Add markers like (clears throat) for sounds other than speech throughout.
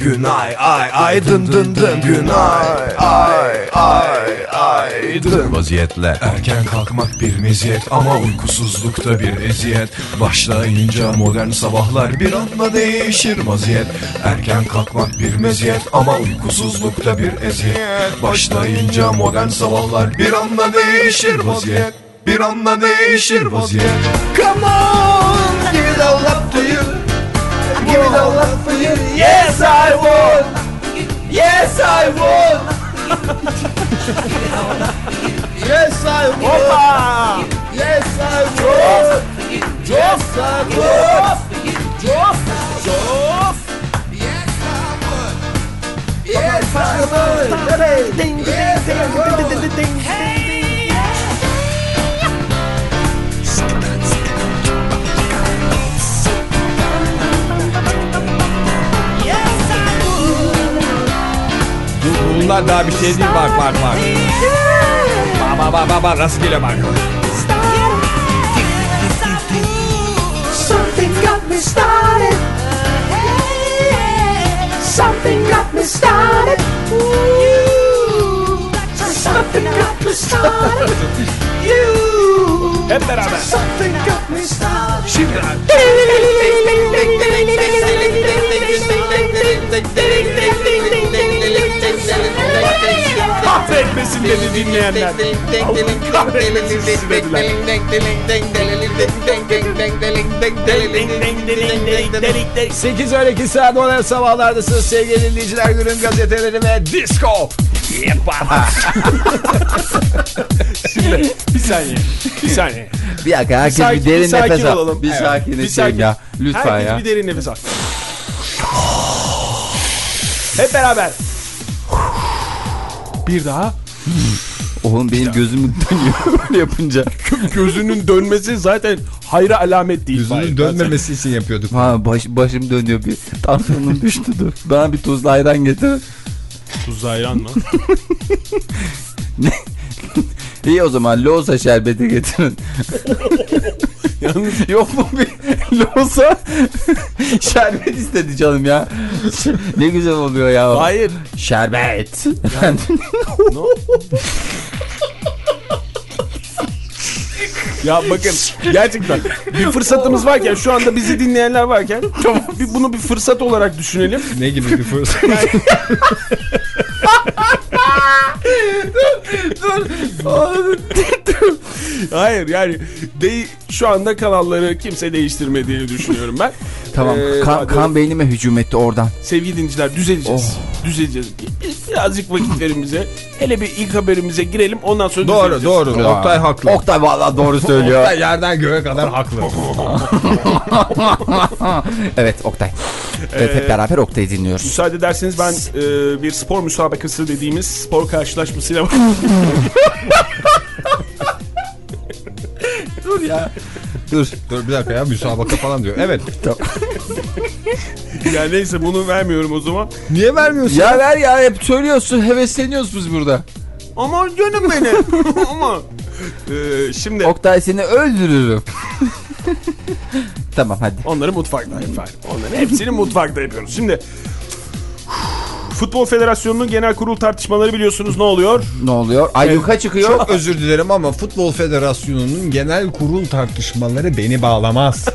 Günay ay ay dın dın dın. Günay ay ay ay dın. Vaziyetle Erken kalkmak bir meziyet ama uykusuzlukta bir eziyet Başlayınca modern sabahlar bir anda değişir vaziyet Erken kalkmak bir meziyet ama uykusuzlukta bir eziyet Başlayınca modern sabahlar bir anda değişir vaziyet Bir anda değişir vaziyet Come on, give it all up to you. Give it all up for you. Yes, I would. Yes, I would. yes, I would. Hoppa. Yes, I would. Yes, I would. Yes, Yes, I would. Ding, ding, ding, ding, ding, ding. Bunlar daha bir şey değil bak bak bak. Bak bak bak bak rastgele bak. Something got me started. Started. Something got me started. You. Hep beraber. Something got me started. Şimdi kahretmesin dedi dinleyenler. Allah kahretmesin sizi dediler. 8 12 saat modern sabahlardasınız sevgili dinleyiciler günün gazeteleri ve disco. Şimdi bir saniye. Bir saniye. Bir dakika herkes bir, sakin- derin bir sakin nefes al. olalım. Bir Evet, sakinleşelim bir sakin. ya. Lütfen Herkes ya. bir derin nefes al. Hep beraber. Bir daha. Oğlum benim gözüm (laughs) dönüyor böyle yapınca. Gözünün dönmesi zaten hayra alamet değil. Yüzünün Hayır, dönmemesi için yapıyorduk. Ha baş, başım dönüyor bir. Tansiyonum düştü dur. Bana bir tuzlu ayran getir. Tuzlu ayran mı? (laughs) İyi o zaman loza şerbeti getirin. (laughs) Yalnız Yok mu bir loza şerbet istedi canım ya. ne güzel oluyor ya. hayır. Şerbet. No. (laughs) Ya bakın gerçekten bir fırsatımız varken şu anda bizi dinleyenler varken bir, bunu bir fırsat olarak düşünelim. Ne gibi bir fırsat? (laughs) Hayır yani de, şu anda kanalları kimse değiştirmediğini düşünüyorum ben. tamam Ee, kan, hadi. kan beynime hücum etti oradan. Sevgili dinleyiciler düzeleceğiz. Düzeleceğiz. Birazcık vakitlerimize hele bir ilk haberimize girelim ondan sonra doğru düzeleceğiz. doğru. Oktay haklı. Oktay vallahi doğru söylüyor. Oktay yerden göğe kadar haklı. (laughs) evet Oktay. Evet Ee, hep beraber Oktay'ı dinliyoruz. Müsaade ederseniz ben e, bir spor müsabakası dediğimiz spor karşılaşmasıyla Dur ya. Dur. Dur bir dakika ya müsabaka falan diyor. Evet. yani neyse bunu vermiyorum o zaman. Niye vermiyorsun? Ya ver ya hep söylüyorsun hevesleniyoruz biz burada. Aman canım benim. (laughs) Ama e, şimdi Oktay seni öldürürüm. (laughs) tamam hadi. onları mutfakta efendim. Onların hepsini mutfakta yapıyoruz. Şimdi Futbol Federasyonu'nun genel kurul tartışmaları biliyorsunuz ne oluyor? Ne oluyor? Ayyuka çıkıyor. Çok özür dilerim ama Futbol Federasyonu'nun genel kurul tartışmaları beni bağlamaz.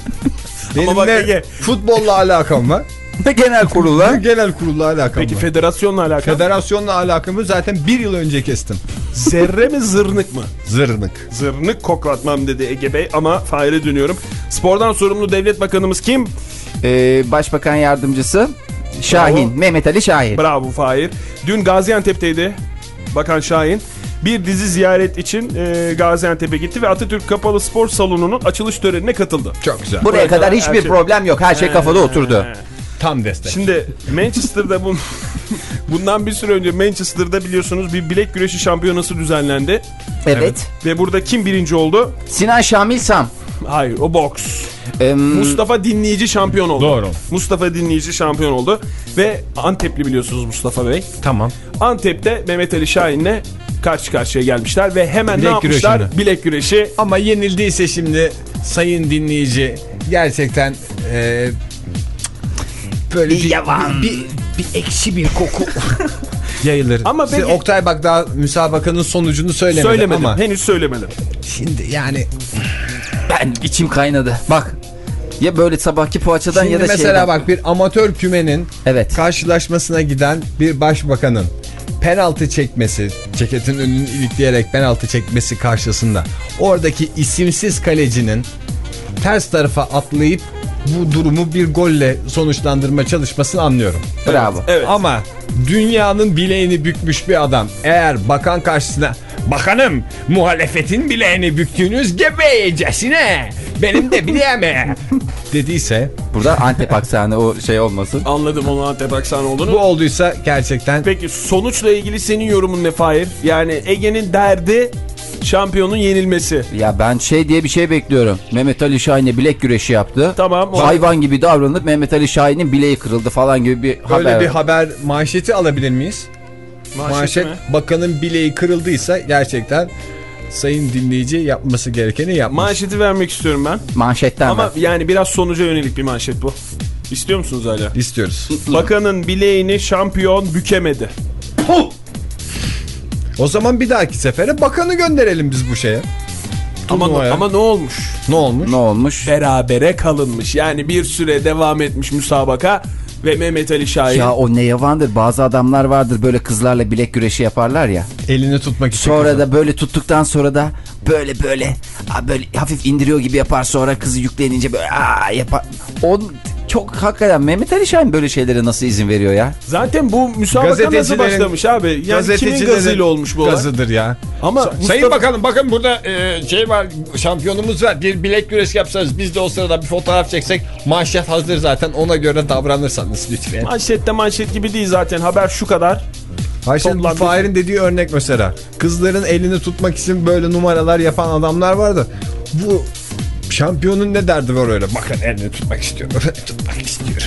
(laughs) Benim Ama bak ne futbolla alakam var. (laughs) Ne genel kurula? Ne genel kurulla alakam Peki var. federasyonla alakalı Federasyonla alakamı zaten bir yıl önce kestim. zerre mi zırnık mı? Zırnık. Zırnık koklatmam dedi Ege Bey ama Fahir'e dönüyorum. Spordan sorumlu devlet bakanımız kim? Ee, Başbakan yardımcısı Şahin. Bravo. Mehmet Ali Şahin. Bravo Fahir. Dün Gaziantep'teydi Bakan Şahin. Bir dizi ziyaret için e, Gaziantep'e gitti ve Atatürk Kapalı Spor Salonu'nun açılış törenine katıldı. Çok güzel. Buraya kadar kadar hiçbir şey- problem yok. Her şey kafada oturdu. Ee, Tam destek. Şimdi Manchester'da bun (laughs) bundan bir süre önce Manchester'da biliyorsunuz bir bilek güreşi şampiyonası düzenlendi. Evet. Ve burada kim birinci oldu? Sinan Şamil Sam. Hayır o boks. Ee, Mustafa Dinleyici şampiyon oldu. Doğru. Mustafa Dinleyici şampiyon oldu. Ve Antepli biliyorsunuz Mustafa Bey. Tamam. Antep'te Mehmet Ali Şahin'le karşı karşıya gelmişler ve hemen Bilek ne yapmışlar? güreşini. Bilek güreşi. Ama yenildiyse şimdi sayın dinleyici gerçekten e, böyle bir, bir, bir, bir ekşi bir koku (laughs) yayılır. Ama Siz- peki- Oktay bak daha müsabakanın sonucunu söylemedi Söylemedim. ama Henüz söylemedim. şimdi yani Ben içim kaynadı. Bak ya böyle sabahki poğaçadan şimdi ya da mesela şeyden. bak bir amatör kümenin Evet. karşılaşmasına giden bir başbakanın penaltı çekmesi, ceketin önünü ilikleyerek penaltı çekmesi karşısında oradaki isimsiz kalecinin ters tarafa atlayıp bu durumu bir golle sonuçlandırma çalışmasını anlıyorum. Bravo. Evet. Ama dünyanın bileğini bükmüş bir adam eğer bakan karşısına bakanım muhalefetin bileğini büktüğünüz gebeyecesine benim de bileğime (laughs) dediyse Burada Antep aksanı o şey olmasın. Anladım onun Antep aksanı olduğunu. bu olduysa gerçekten Peki sonuçla ilgili senin yorumun ne Fahir? Yani Ege'nin derdi şampiyonun yenilmesi. Ya ben şey diye bir şey bekliyorum. Mehmet Ali Şahin'e bilek güreşi yaptı. Tamam. o- Hayvan gibi davranıp Mehmet Ali Şahin'in bileği kırıldı falan gibi bir Böyle haber. bir haber manşeti alabilir miyiz? Manşet mi? bakanın bileği kırıldıysa gerçekten sayın dinleyici yapması gerekeni yapmış. Manşeti vermek istiyorum ben. Manşetten Ama ver. yani biraz sonuca yönelik bir manşet bu. İstiyor musunuz hala? İstiyoruz. Bakanın bileğini şampiyon bükemedi. O zaman bir dahaki sefere bakanı gönderelim biz bu şeye. Ama, Turnuvaya. ama ne olmuş? Ne olmuş? Ne olmuş? Berabere kalınmış. Yani bir süre devam etmiş müsabaka ve Mehmet Ali Şahin. Ya o ne yavandır. Bazı adamlar vardır böyle kızlarla bilek güreşi yaparlar ya. Elini tutmak için. Sonra da böyle tuttuktan sonra da böyle böyle böyle hafif indiriyor gibi yapar sonra kızı yüklenince böyle aa, yapar. O çok hakikaten Mehmet Ali Şahin böyle şeylere nasıl izin veriyor ya? Zaten bu müsabaka nasıl başlamış abi? Yani kimin Gazetecilerin gazıyla olmuş bu olay? Gazıdır ya. Ama Sa- Sayın Mustafa- Bakanım bakın burada e, şey var şampiyonumuz var. Bir bilek güreşi yapsanız biz de o sırada bir fotoğraf çeksek manşet hazır zaten ona göre davranırsanız lütfen. Manşette manşet gibi değil zaten haber şu kadar. Şimdi bu. Fahir'in dediği örnek mesela. Kızların elini tutmak için böyle numaralar yapan adamlar vardı. Bu şampiyonun ne derdi var öyle? Bakın elini tutmak istiyorum. (laughs) tutmak istiyorum.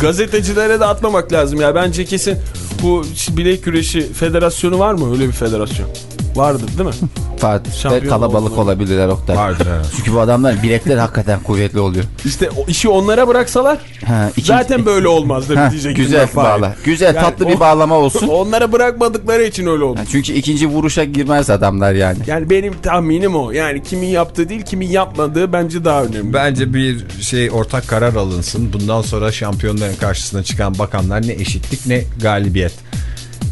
Gazetecilere de atmamak lazım ya. Bence kesin bu bilek güreşi federasyonu var mı? Öyle bir federasyon. Vardır değil mi? (laughs) Ve kalabalık oldular. olabilirler Oktay. Evet. (laughs) Çünkü bu adamlar bilekleri hakikaten kuvvetli oluyor. İşte o işi onlara bıraksalar Ha, ikinci- zaten böyle olmazdı Ha, diyecektim güzel Fahir. bağla. Güzel Yani tatlı o- bir bağlama (laughs) olsun. Onlara bırakmadıkları için öyle oldu. Ha, Çünkü ikinci vuruşa girmez adamlar yani. Yani benim tahminim o. Yani kimin yaptığı değil kimin yapmadığı bence daha önemli. Bence bir şey ortak karar alınsın. Bundan sonra şampiyonların karşısına çıkan bakanlar ne eşitlik ne galibiyet.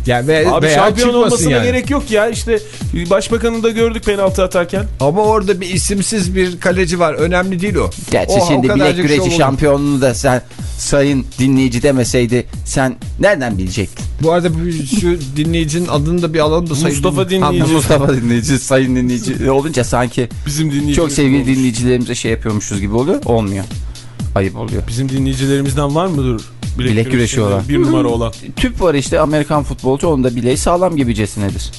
Yani ve, Abi veya şampiyon olmasına yani. gerek yok ya. İşte başbakanı da gördük penaltı atarken. Ama orada bir isimsiz bir kaleci var. Önemli değil o. Gerçi O- o şimdi bilek güreşi olur. şampiyonluğunu da sen sayın dinleyici demeseydi sen nereden bilecektin? Bu arada bu, şu dinleyicinin adını da bir alalım da sayın Mustafa dinleyici. dinleyici. Ha, Mustafa dinleyici, sayın dinleyici (laughs) olunca sanki Bizim çok sevgili olmuş. dinleyicilerimize şey yapıyormuşuz gibi oluyor. Olmuyor. Ayıp oluyor. Bizim dinleyicilerimizden var mıdır? Bilek güreşi olan. Bir numara olan. Tüp var işte Amerikan futbolcu onun da bileği sağlam gibicesinedir.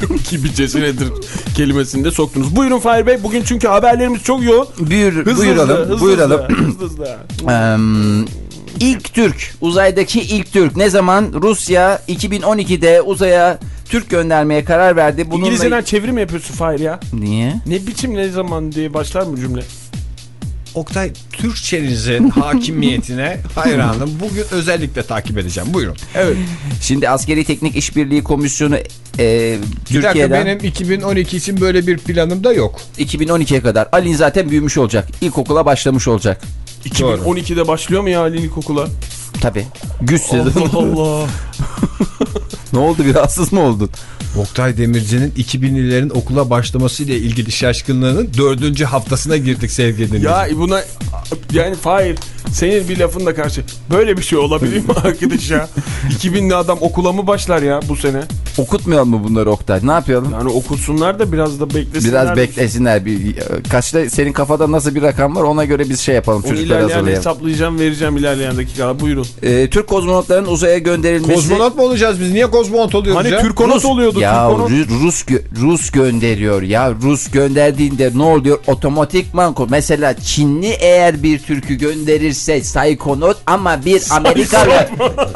(laughs) Gibicesinedir kelimesini de soktunuz. Buyurun Fahir Bey. Bugün çünkü haberlerimiz çok yoğun. Buyur, Hızlı buyuralım. hızlı, buyuralım. hızlı, hızlı. Eee, (clears throat) (clears throat) ilk Türk, uzaydaki ilk Türk ne zaman Rusya 2012'de uzaya Türk göndermeye karar verdi. Bununla... İngilizceden çeviri mi yapıyorsun Fahir ya? Niye? Ne biçim ne zaman diye başlar mı cümle? Oktay Türkçenizin (laughs) hakimiyetine hayranım. Bugün özellikle takip edeceğim. Buyurun. Evet. Şimdi Askeri Teknik İşbirliği Komisyonu eee Bir dakika Türkiye'den benim 2012 için böyle bir planım da yok. 2012'ye kadar Ali zaten büyümüş olacak. İlkokula başlamış olacak. 2012'de başlıyor mu ya Ali ilkokula? Tabii. Güçsüz. Allah Allah. (laughs) ne oldu bir rahatsız mı oldun? Oktay Demirci'nin 2000'lilerin okula başlamasıyla ilgili şaşkınlığının dördüncü haftasına girdik sevgili dinleyiciler. Ya buna yani Fahir senin bir lafın da karşı. Böyle bir şey olabilir mi arkadaş ya? (laughs) 2000'li adam okula mı başlar ya bu sene? Okutmayalım mı bunları Oktay? Ne yapalım? Yani okutsunlar da biraz da beklesinler. Biraz beklesinler. Bir, kaçta senin kafada nasıl bir rakam var ona göre biz şey yapalım. Onu ilerleyen hazırlayalım. hesaplayacağım vereceğim ilerleyen dakikalar. Buyurun. Ee, Türk kozmonotların uzaya gönderilmesi. Kozmonot mu olacağız biz? Niye kozmonot oluyoruz Hani ya? Türkonot Rus- oluyorduk Ya Ru- Rus gö- Rus gönderiyor ya Rus gönderdiğinde ne oluyor otomatikman mesela Çinli eğer bir türkü gönderirse saykonot ama bir Amerikalı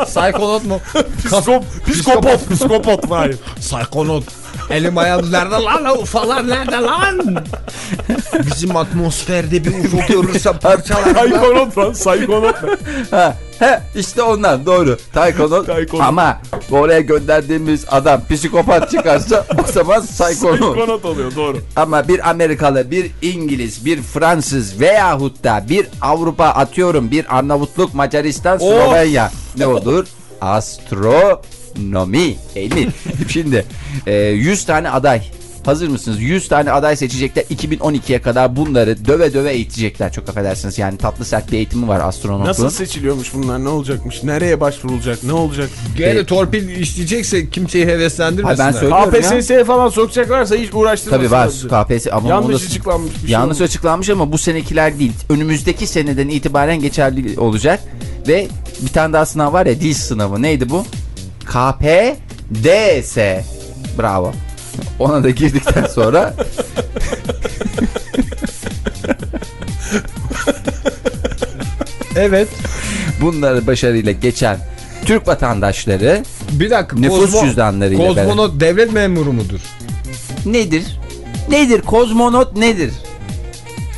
Saykonot mu? Psikop, psikopot, psikopot hayır. Saykonot. Elim ayağım nerede lan? Ufalar nerede lan? Bizim atmosferde bir UFO görürse (laughs) parçalar. Saykonot lan, saykonot. ha, he, işte onlar doğru Saykonot. ama oraya gönderdiğimiz adam psikopat çıkarsa o zaman saykonot Saykonot oluyor doğru. ama bir Amerikalı bir İngiliz bir Fransız veyahut da bir Avrupa atıyorum bir Arnavutluk Macaristan Slovenya ne olur astronomi değil mi? (laughs) Şimdi e, 100 tane aday Hazır mısınız? 100 tane aday seçecekler. 2012'ye kadar bunları döve döve eğitecekler. Çok affedersiniz. Yani tatlı sert bir eğitimi var astronotluğun. Nasıl seçiliyormuş bunlar? Ne olacakmış? Nereye başvurulacak? Ne olacak? Gene torpil işleyecekse kimseyi heveslendirmesinler. ben söylüyorum. KPSS'ye falan sokacaklarsa hiç uğraştırmasın. Tabii var KPSS ama Yanlış onu da- açıklanmış bir şey Yanlış olmuş. açıklanmış ama bu senekiler değil. Önümüzdeki seneden itibaren geçerli olacak. Ve bir tane daha sınav var ya dil sınavı. Neydi bu? KPDS. Bravo. Ona da girdikten sonra Evet. bunları başarıyla geçen Türk vatandaşları Bir dakika. Nüfus cüzdanlarıyla Kozmonot devlet memuru mudur? nedir? Nedir? Kozmonot nedir?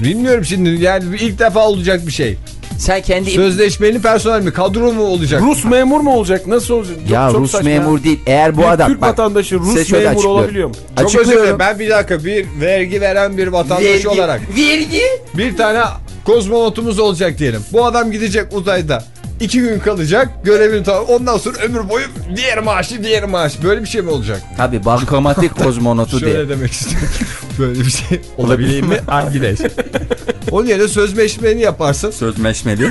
Bilmiyorum şimdi yani ilk defa olacak bir şey. Sen kendi Sözleşmeli personel mi? Kadro mu olacak? Rus memur mu olacak? Nasıl olacak? Ya çok Rus saçma memur değil. Eğer bu Bir adam Türk bak, vatandaşı Rus memur açıklıyorum. olabiliyor mu? Çok özür dilerim. Ben bir dakika bir vergi veren bir vatandaş Vergi- olarak Vergi? bir tane kozmonotumuz olacak diyelim. Bu adam gidecek uzayda. İki gün kalacak görevini tamam. Ondan sonra ömür boyu diğer maaşı diğer maaş. Böyle bir şey mi olacak? Tabii bankamatik (laughs) kozmonotu diye. Şöyle demek istiyorum. (laughs) Böyle bir şey olabilir mi? Hangileş? Onun yerine sözleşmeni yaparsın. Sözleşmeli.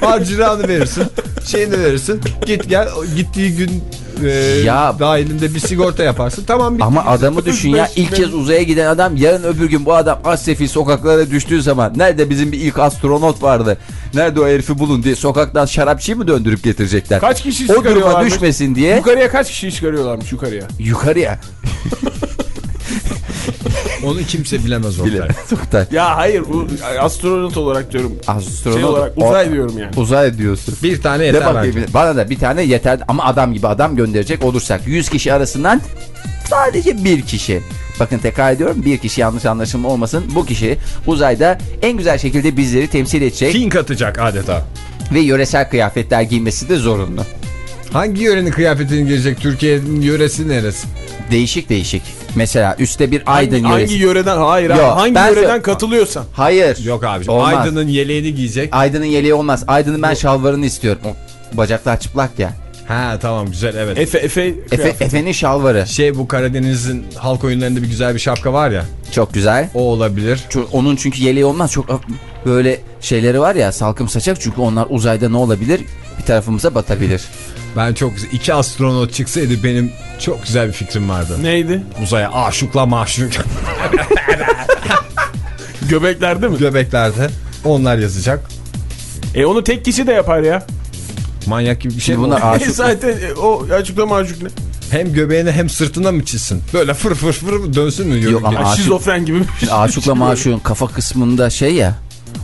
Harcırağını verirsin. Şeyini verirsin. Git gel. Gittiği gün e, Ya- dahilinde bir sigorta yaparsın. Tamam bitti. Ama adamı düşün ya ilk kez uzaya giden adam yarın öbür gün bu adam az sefil sokaklara düştüğü zaman nerede bizim bir ilk astronot vardı nerede o herifi bulun diye sokaktan şarapçıyı mı döndürüp getirecekler? Kaç kişi o duruma düşmesin diye Yukarıya kaç kişi çıkarıyorlarmış yukarıya? yukarıya (laughs) Onu kimse bilemez. Oktay. Ya hayır bu astronot olarak diyorum. Astronot Şey olarak o- uzay diyorum yani. Uzay diyorsun. Bir tane yeter bakayım, bence. bana da bir tane yeter ama adam gibi adam gönderecek olursak 100 kişi arasından sadece bir kişi. Bakın tekrar ediyorum bir kişi yanlış anlaşılma olmasın. Bu kişi uzayda en güzel şekilde bizleri temsil edecek Fink atacak adeta. ve yöresel kıyafetler giymesi de zorunlu. Hangi yörenin kıyafetini girecek? Türkiye'nin yöresi neresi? Değişik değişik. Mesela üstte bir Aydın hangi, yöresi. hangi yöreden hayır Yok, abi, hangi ben yöreden katılıyorsan. Hayır. Yok abiciğim. Olmaz. Aydın'ın yeleğini giyecek. Aydın'ın yeleği olmaz. Aydın'ın ben şalvarını istiyorum. Bacaklar çıplak ya. Ha tamam güzel evet. Efe Efe Efe. Efe'nin şalvarı. Şey bu Karadeniz'in halk oyunlarında bir güzel bir şapka var ya. Çok güzel. O olabilir. Ço- Onun çünkü yeleği olmaz. Çok böyle şeyleri var ya salkım saçak. Çünkü onlar uzayda ne olabilir? Tarafımıza batabilir. Ben çok iki astronot çıksaydı benim çok güzel bir fikrim vardı. Neydi? Uzaya aşıkla maşuk (laughs) Göbeklerde mi? göbeklerde onlar yazacak. E onu tek kişi de yapar ya. Manyak gibi bir şey oldu? aşık. Zaten e, o açıklama açık ne? Hem göbeğine hem sırtına mı çizsin? Böyle fır fır fır dönsün mü? Yok ama aşık- şizofren gibi bir şey. Aşıkla maşuğun kafa kısmında şey ya.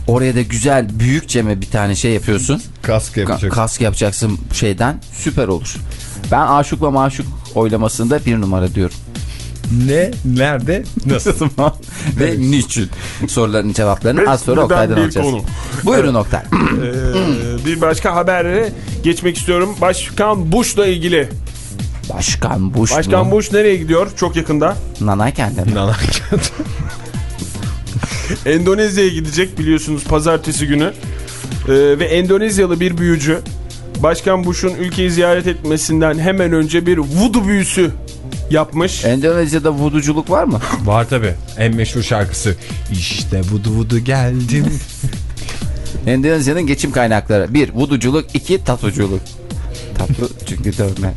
Oraya da güzel büyükçe mi bir tane şey yapıyorsun. Kask Ka- yapacak. kask yapacaksın şeyden. Süper olur. Ben aşıkla maşuk oylamasında bir numara diyorum. ne? Nerede? Nasıl? (laughs) Ve niçin? Soruların cevaplarını az sonra Oktay'dan alacağız. konu. Buyurun Oktay. Ee, bir başka habere geçmek istiyorum. Başkan Bush'la ilgili. Başkan Bush Başkan mu? Bush nereye gidiyor? Çok yakında. Nanay kendi mi? (laughs) Endonezya'ya gidecek biliyorsunuz pazartesi günü. Ee, ve Endonezyalı bir büyücü Başkan Bush'un ülkeyi ziyaret etmesinden hemen önce bir voodoo büyüsü yapmış. Endonezya'da vuduculuk var mı? (laughs) Var tabi. En meşhur şarkısı. İşte vudu vudu geldim. (laughs) Endonezya'nın geçim kaynakları. Bir, vuduculuk. iki tatuculuk. Tatlı çünkü dövme.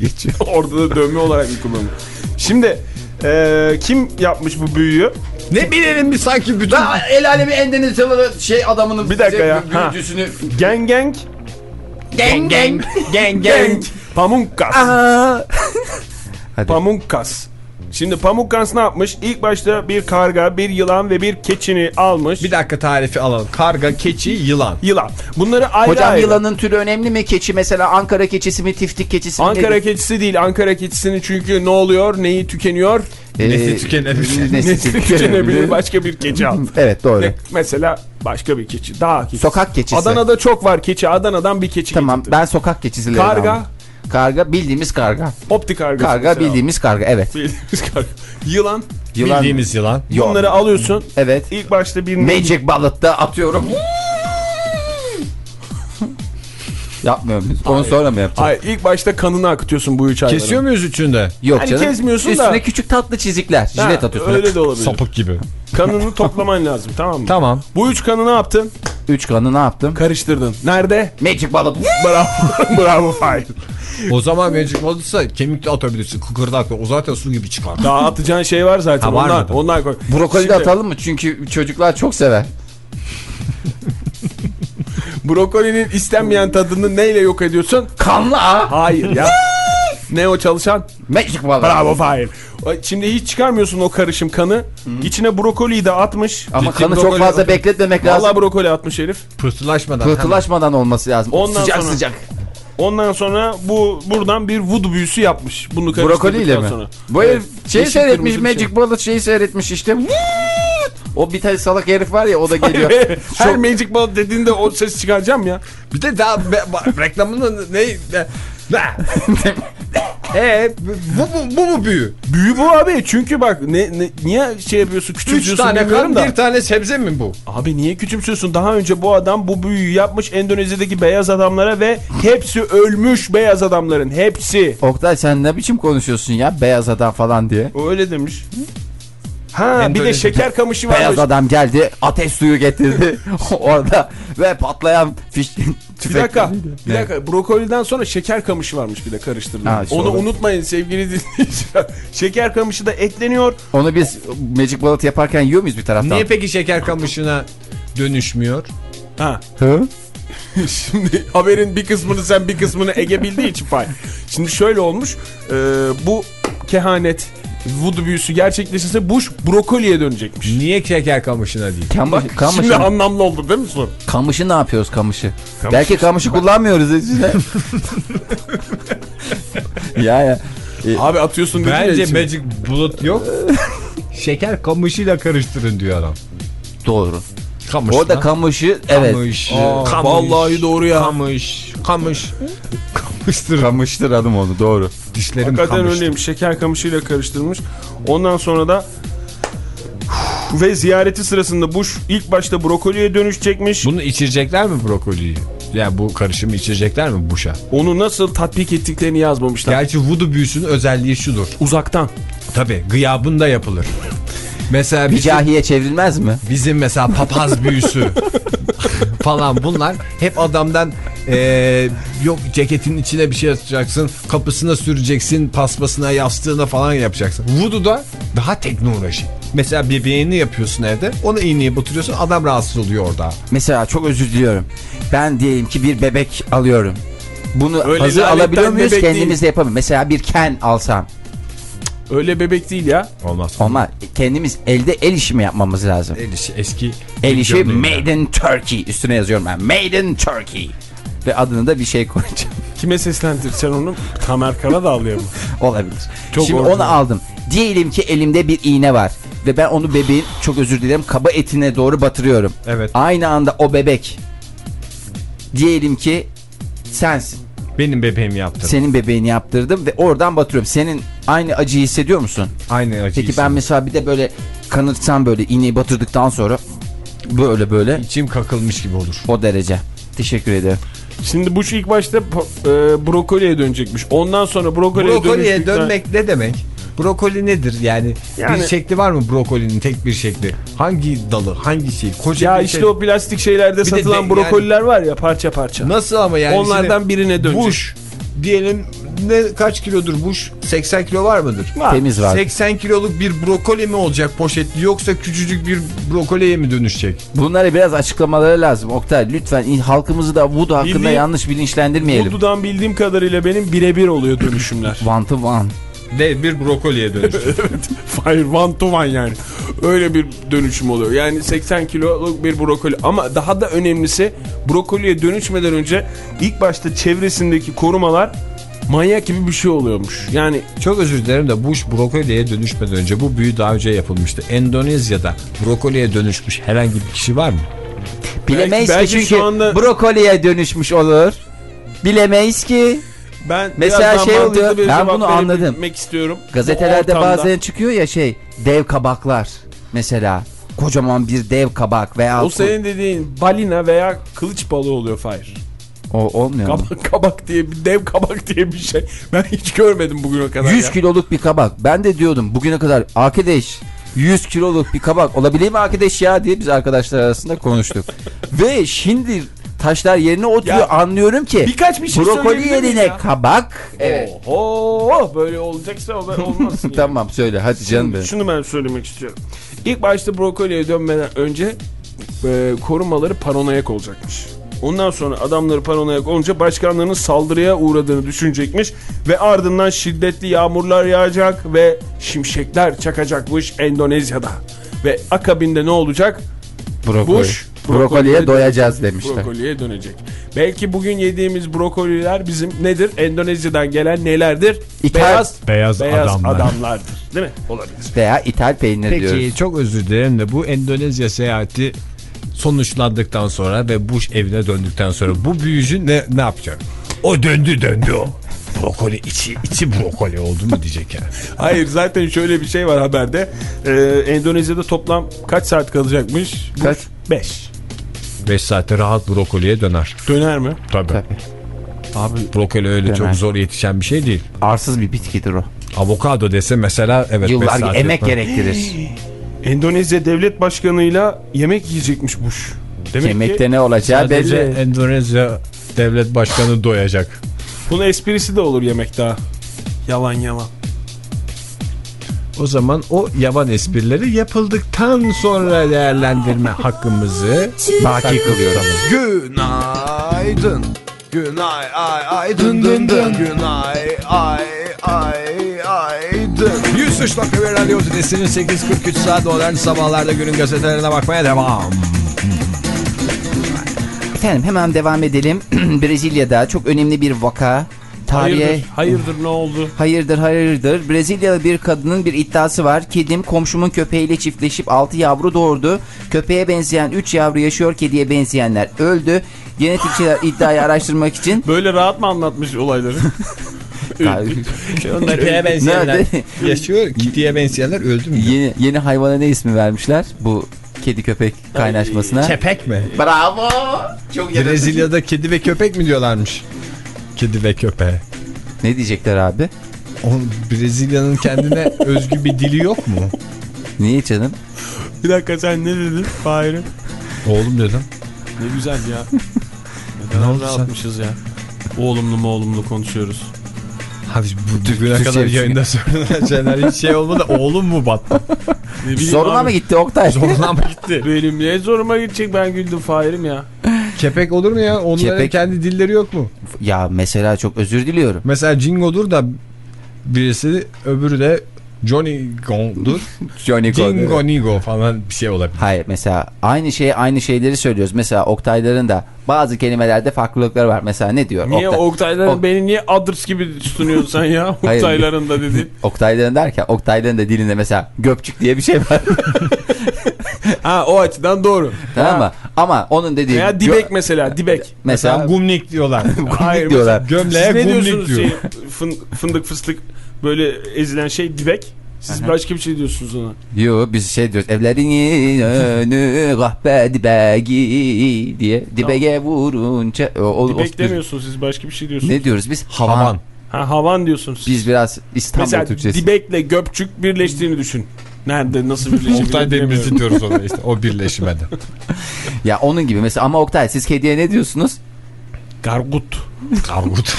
Geçiyor. Orada da dövme olarak kullanılıyor. Şimdi ee, kim yapmış bu büyüyü? Ne bilelim biz sanki bütün... El alemi Endonezyalı şey adamının Bir dakika ya. Büyücüsünü... Gang Geng geng. Gang Gang Pamukkas. Aa. Hadi. Pamukkas. Şimdi Pamukkas ne yapmış? İlk başta bir karga, bir yılan ve bir keçini almış. Bir dakika tarifi alalım. Karga, keçi, yılan. Yılan. Bunları ayrı Hocam ayrı. yılanın türü önemli mi? Keçi mesela Ankara keçisi mi, tiftik keçisi mi? Ankara nedir? keçisi değil. Ankara keçisinin çünkü ne oluyor? Neyi tükeniyor? Ee, Nesli tükenebilir. nesli tükenebilir. tükenebilir. Başka bir keçi al. (laughs) Evet doğru. Ne- Mesela başka bir keçi. Daha keçi. Sokak keçisi. Adana'da çok var keçi. Adana'dan bir keçi Tamam getirdim. ben sokak keçisiyle Karga. aldım. Karga bildiğimiz karga. Optik karga. Karga bildiğimiz karga evet. Bildiğimiz karga. Yılan. Yılan. Bildiğimiz yılan. Yok. Bunları alıyorsun. Evet. İlk başta bir Magic Bullet'ta atıyorum. (laughs) Yapmıyor muyuz? Onu sonra mı yapacağız? Hayır, ilk başta kanını akıtıyorsun bu üç hayvanın. Kesiyor muyuz üçünde? Yok Yani canım. kesmiyorsun da- Üstüne küçük tatlı çizikler. Ha, Jilet atıyorsun. Öyle de olabilir. Sapık gibi. Kanını toplaman lazım tamam mı? Tamam. Bu üç kanı ne yaptın? Üç kanı ne yaptım? Karıştırdın. Nerede? Magic Bullet. Bravo. (laughs) Bravo Fahir. O zaman Magic olursa kemikli atabilirsin. Kıkırdaklı. O zaten su gibi çıkar. Daha atacağın şey var zaten. Ha, var ondan, mı? ondan koy. Brokoli de Şimdi atalım mı? Çünkü çocuklar çok sever. Brokolinin istenmeyen tadını neyle yok ediyorsun? Kanla. Hayır ya. Ne o çalışan? Magic Bullet. Bravo Fahir. Şimdi hiç çıkarmıyorsun o karışım kanı. İçine brokoliyi de atmış. Ama Ciddi kanı çok fazla bekletmemek Vallahi lazım. brokoli atmış herif. Pıhtılaşmadan. hemen. Pıhtılaşmadan olması lazım. Ondan sıcak sonra- sıcak. Ondan sonra bu buradan bir voodoo büyüsü yapmış. Bunu Brokoliyle mi? Sonra. Bu Evet. herif şeyi Yeşil seyretmiş bir şey. Magic Bullet şeyi seyretmiş işte. O bir tane salak herif var ya o da geliyor. Her Çok- Magic Bullet dediğinde o ses çıkaracağım ya. Bir de daha (laughs) reklamının ne? Eee (laughs) bu, bu, bu mu büyü? Büyü bu abi. Çünkü bak ne, ne niye şey yapıyorsun Üç küçümsüyorsun tane bilmiyorum kan da. bir tane sebze mi bu? Abi niye küçümsüyorsun? Daha önce bu adam bu büyüyü yapmış Endonezya'daki beyaz adamlara ve hepsi ölmüş beyaz adamların. Hepsi. Oktay sen ne biçim konuşuyorsun ya beyaz adam falan diye. O öyle demiş. Ha bir de şeker kamışı varmış. Beyaz adam geldi ateş suyu getirdi (laughs) orada ve patlayan fiş (laughs) Bir tüfek. dakika. Bir dakika. Brokoliden sonra şeker kamışı varmış bir de karıştırılan. Ha, işte Onu unutmayın sevgili (laughs) dinleyiciler. şeker kamışı da ekleniyor. Onu biz Magic Bullet yaparken yiyor muyuz bir taraftan? Niye peki şeker kamışına dönüşmüyor? Ha. Hı? Şimdi haberin bir kısmını sen bir kısmını Ege bildiği için fay. Şimdi şöyle olmuş. e, bu kehanet voodoo büyüsü gerçekleşirse Bush brokoliye dönecekmiş. Niye şeker kamışına değil? Kamış, kamışı, Şimdi anlamlı oldu değil mi soru? kamışı ne yapıyoruz kamışı? Belki kamışı kullanmıyoruz içine. (laughs) (laughs) ya ya. Abi atıyorsun Bence. Magic Bullet yok. (laughs) şeker kamışıyla karıştırın diyor adam. Doğru. Kamış. Orada kamışı evet. Kamış. Aa, kamış, vallahi doğru ya. Kamış. Kamış. Kamıştır. Kamıştır adım oldu doğru. Dişlerim Hakikaten kamıştır. öyleymiş. Şeker kamışıyla karıştırmış. Ondan sonra da ve ziyareti sırasında Bush ilk başta brokoliye dönüşecekmiş. Bunu içirecekler mi brokoliyi? Yani bu karışımı içirecekler mi Bush'a? Onu nasıl tatbik ettiklerini yazmamışlar. Gerçi voodoo büyüsünün özelliği şudur. Uzaktan. Tabi gıyabında yapılır. Mesela Bir cahiye çevrilmez mi? bizim mesela papaz büyüsü (laughs) falan bunlar hep adamdan eee, yok ceketin içine bir şey atacaksın kapısına süreceksin paspasına yastığına falan yapacaksın. Voodoo'da daha teknoloji. Mesela bebeğini yapıyorsun evde ona iğneyi batırıyorsun adam rahatsız oluyor orada. Mesela çok özür diliyorum. Ben diyelim ki bir bebek alıyorum. Bunu Öyle hazır alabiliyor muyuz? Kendimiz de yapalım. Mesela bir ken alsam. Öyle bebek değil ya. Olmaz. Ama kendimiz elde el işi mi yapmamız lazım? El işi eski. El işi. Made in Turkey. Üstüne yazıyorum ben. Made in Turkey. Ve adını da bir şey koyacağım. (laughs) Kime seslendireceksin onu? Tamer Karadağlı'ya mı? (laughs) Olabilir. Çok Şimdi orijinal. onu aldım. Diyelim ki elimde bir iğne var. Ve ben onu bebeğin çok özür dilerim kaba etine doğru batırıyorum. Evet. Aynı anda o bebek diyelim ki sensin. Benim bebeğimi yaptım. Senin bebeğini yaptırdım ve oradan batırıyorum. Senin aynı acıyı hissediyor musun? Aynı acıyı. Peki ben mesela bir de böyle kanırsam böyle iğneyi batırdıktan sonra böyle böyle içim kakılmış gibi olur. o derece. Teşekkür ederim. Şimdi Bush ilk başta e, brokoliye dönecekmiş. Ondan sonra brokoliye, Brokoliye dönüştükten- dönmek ne demek? Brokoli nedir? Yani, Yani- bir şekli var mı brokolinin tek bir şekli? Hangi dalı, hangi şey? Koca Ya işte şey. o plastik şeylerde Bir satılan de- brokoliler var ya parça parça. Nasıl ama yani? Onlardan birine dönecek. Buş diyelim ne kaç kilodur buş? 80 kilo var mıdır? Var. Temiz var. 80 kiloluk bir brokoli mi olacak poşetli yoksa küçücük bir brokoliye mi dönüşecek? Bunlara biraz açıklamaları lazım. Oktay lütfen halkımızı da Voodoo hakkında Bildiğin- yanlış bilinçlendirmeyelim. Voodoo'dan bildiğim kadarıyla benim birebir oluyor dönüşümler. (laughs) One to one. dev bir brokoliye dönüştü. (laughs) Fire one to one yani. Öyle bir dönüşüm oluyor. Yani 80 kiloluk bir brokoli. Ama daha da önemlisi brokoliye dönüşmeden önce ilk başta çevresindeki korumalar manyak gibi bir şey oluyormuş. Yani Çok özür dilerim de Bush brokoliye dönüşmeden önce bu büyü daha önce yapılmıştı. Endonezya'da brokoliye dönüşmüş herhangi bir kişi var mı? Bilemeyiz belki ki çünkü anda- brokoliye dönüşmüş olur. Bilemeyiz ki. ben Mesela şey oluyor, ben bunu anladım. istiyorum. Gazetelerde bazen çıkıyor ya şey dev kabaklar mesela. Kocaman bir dev kabak veya O senin dediğin balina veya kılıç balığı oluyor Fahir. O olmuyor mu? Kabak, kabak diye bir dev kabak diye bir şey. Ben hiç görmedim bugüne kadar 100 ya. kiloluk bir kabak. Ben de diyordum bugüne kadar arkadaş 100 kiloluk bir kabak olabilir mi arkadaş ya diye biz arkadaşlar arasında konuştuk. (laughs) Ve şimdi taşlar yerine oturuyor Ya, anlıyorum ki. birkaç bir şey Brokoli yerine ya? kabak. Evet. Oho böyle olacaksa o ben olmaz. yani. (laughs) tamam söyle hadi canım benim. Şunu ben söylemek istiyorum. İlk başta brokoliye dönmeden önce e, korumaları paranoyak olacakmış. Ondan sonra adamları paranoyak olunca başkanlarının saldırıya uğradığını düşünecekmiş ve ardından şiddetli yağmurlar yağacak ve şimşekler çakacakmış Endonezya'da. Ve akabinde ne olacak? Brokoli. Bush Brokoliye doyacağız demişler. Brokoliye dönecek. Belki bugün yediğimiz brokoliler bizim nedir? Endonezya'dan gelen nelerdir? İthal- Beyaz, Beyaz adamlar. adamlardır. Değil mi? Olabilir. Veya ithal peynir Peki diyoruz. çok özür dilerim de bu Endonezya seyahati sonuçlandıktan sonra ve Bush evine döndükten sonra bu büyücü ne, ne yapacak? O döndü döndü o. Brokoli içi içi brokoli oldu mu diyecek yani. (laughs) Hayır zaten şöyle bir şey var haberde. Ee, Endonezya'da toplam kaç saat kalacakmış? Kaç? 5. 5 saatte rahat brokoliye döner. Döner mi? Tabii. Tabii. Abi Brokoli öyle Döner. çok zor yetişen bir şey değil. Arsız bir bitkidir o. Avokado dese mesela evet 5 Yıllar emek yetmez. gerektirir. (gasps) (laughs) Endonezya devlet başkanıyla yemek yiyecekmiş Bush. Demek Yemekte ki ne olacağı belli. Endonezya devlet başkanı doyacak. bunun esprisi de olur yemek daha. Yalan yalan. O zaman o yavan esprileri yapıldıktan sonra değerlendirme hakkımızı Baki kılıyorum. Günaydın. Günay ay ay dın dın dın. Günay ay ay ay dın. 103.1 Radyo Tülesi'nin 8.43 saat modern sabahlarda günün gazetelerine bakmaya devam. Efendim hemen devam edelim. (clears throat) Brezilya'da çok önemli bir vaka. Tarihe Hayırdır, hayırdır ne oldu? Hayırdır hayırdır. Brezilyalı bir kadının bir iddiası var. Kedim komşumun köpeğiyle çiftleşip 6 yavru doğurdu. Köpeğe benzeyen 3 yavru yaşıyor. Kediye benzeyenler öldü. Genetikçiler (laughs) iddiayı araştırmak için Böyle rahat mı anlatmış olayları? (laughs) Onlar köye benzeyenler Nerede? yaşıyor. Kitiye benzeyenler öldü mü? yeni, yeni hayvana ne ismi vermişler? Bu kedi köpek kaynaşmasına. Kepek mi? Bravo. Çok Brezilya'da kedi ve köpek mi diyorlarmış? Kedi ve köpeğe. Ne diyecekler abi? Brezilya'nın kendine (laughs) özgü bir dili yok mu? Niye canım? bir dakika sen ne dedin Fahir'im? Oğlum dedim. Ne güzel ya. (laughs) Ne kadar oldu sen? ya. Oğlumlu mu oğlumlu konuşuyoruz. Abi bu kadar bir şey. yayında söylenen şeyler hiç şey olmadı. Oğlum mu battı? (laughs) Zoruna abi. mı gitti Oktay? Zoruna mı gitti? (laughs) Benim ne zoruma gidecek ben güldüm Fahir'im ya. Kepek olur mu ya? Onların Kepek- kendi dilleri yok mu? ya mesela çok özür diliyorum. Mesela Jingo'dur da birisi öbürü de Johnny Gong'dur. Johnny Jingo Nigo falan bir şey olabilir. Hayır mesela aynı şeyi aynı şeyleri söylüyoruz. Mesela Oktayların da bazı kelimelerde farklılıklar var. Mesela ne diyor? Niye Oktay- Oktayların Ok- beni niye Adrs gibi sunuyorsun sen ya? (laughs) Oktayların da dedin. (laughs) Oktayların derken Oktayların da dilinde mesela göpçük diye bir şey var. (laughs) Ha o açıdan doğru. tamam mı? Ama onun dediği Veya dibek mesela dibek. Mesela mesela gumnik diyorlar. Hayır, diyorlar. Gömleğe gumnik diyor. şey, fın- fındık fıstık böyle ezilen şey dibek. Siz başka bir şey diyorsunuz ona. Yo biz şey diyoruz evlerinin önü kahpe dibegi diye dibege vurunca o, o- Dibek o- demiyorsunuz siz başka bir şey diyorsunuz. Ne diyoruz biz? Havan. Havan. Ha havan diyorsunuz. Biz biraz İstanbul Mesela Türkçesi. dibekle göpçük birleştiğini düşün. Nerede nasıl birleşebilir Oktay. Demirci diyoruz ona işte o birleşmede. (laughs) Ya onun gibi mesela ama Oktay siz kediye ne diyorsunuz? Gargut. Kargut.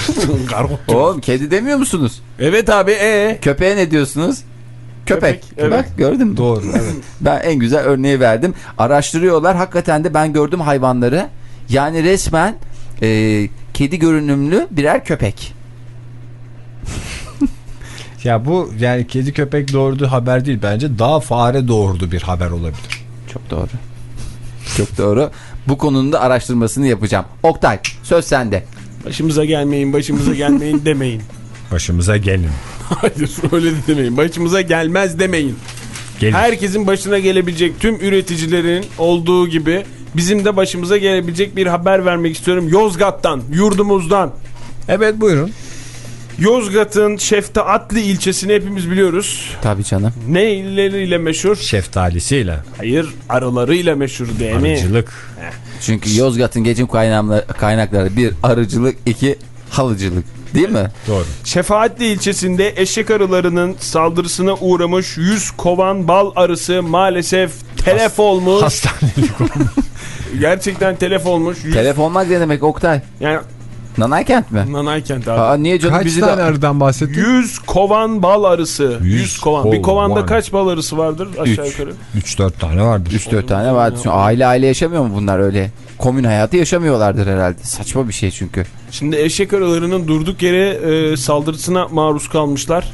Gargut. (laughs) Oğlum kedi demiyor musunuz? Evet abi e Köpeğe ne diyorsunuz? Köpek. Köpek, evet. Bak gördün mü? Doğru evet. (laughs) Ben en güzel örneği verdim. Araştırıyorlar. Hakikaten de ben gördüm hayvanları. Yani resmen e, kedi görünümlü birer köpek. (laughs) Ya bu yani kedi köpek doğurduğu haber değil bence daha fare doğurdu bir haber olabilir. Çok doğru. Çok doğru. Bu konunun da araştırmasını yapacağım. Oktay söz sende. Başımıza gelmeyin, başımıza gelmeyin (laughs) demeyin. Başımıza gelin. Hayır öyle de demeyin. Başımıza gelmez demeyin. Gelin. Herkesin başına gelebilecek tüm üreticilerin olduğu gibi bizim de başımıza gelebilecek bir haber vermek istiyorum. Yozgat'tan, yurdumuzdan. Evet buyurun. Yozgat'ın Şeftaatli ilçesini hepimiz biliyoruz. Tabii canım. Neyleriyle meşhur? Şeftalisiyle. Hayır, arılarıyla meşhur değil mi? Arıcılık. Çünkü Yozgat'ın geçim kaynakları, kaynakları bir arıcılık, iki halıcılık. Değil mi? Doğru. Şefaatli ilçesinde eşek arılarının saldırısına uğramış 100 kovan bal arısı maalesef telef olmuş. Hastanelik olmuş. Gerçekten telef olmuş. Yüz- Telef olmak ne demek Oktay? yani Nanaykent mi? Nanaykent abi. Aa, niye canım Kaç bizi tane de... arıdan bahsettin? 100 kovan bal arısı. 100, 100 kovan. Bir kovanda kovan. kaç bal arısı vardır aşağı Üç. yukarı? 3-4 tane vardır. 3-4 tane var. Çünkü aile aile yaşamıyor mu bunlar öyle? Komün hayatı yaşamıyorlardır herhalde. Saçma bir şey çünkü. Şimdi eşek arılarının durduk yere e, saldırısına maruz kalmışlar.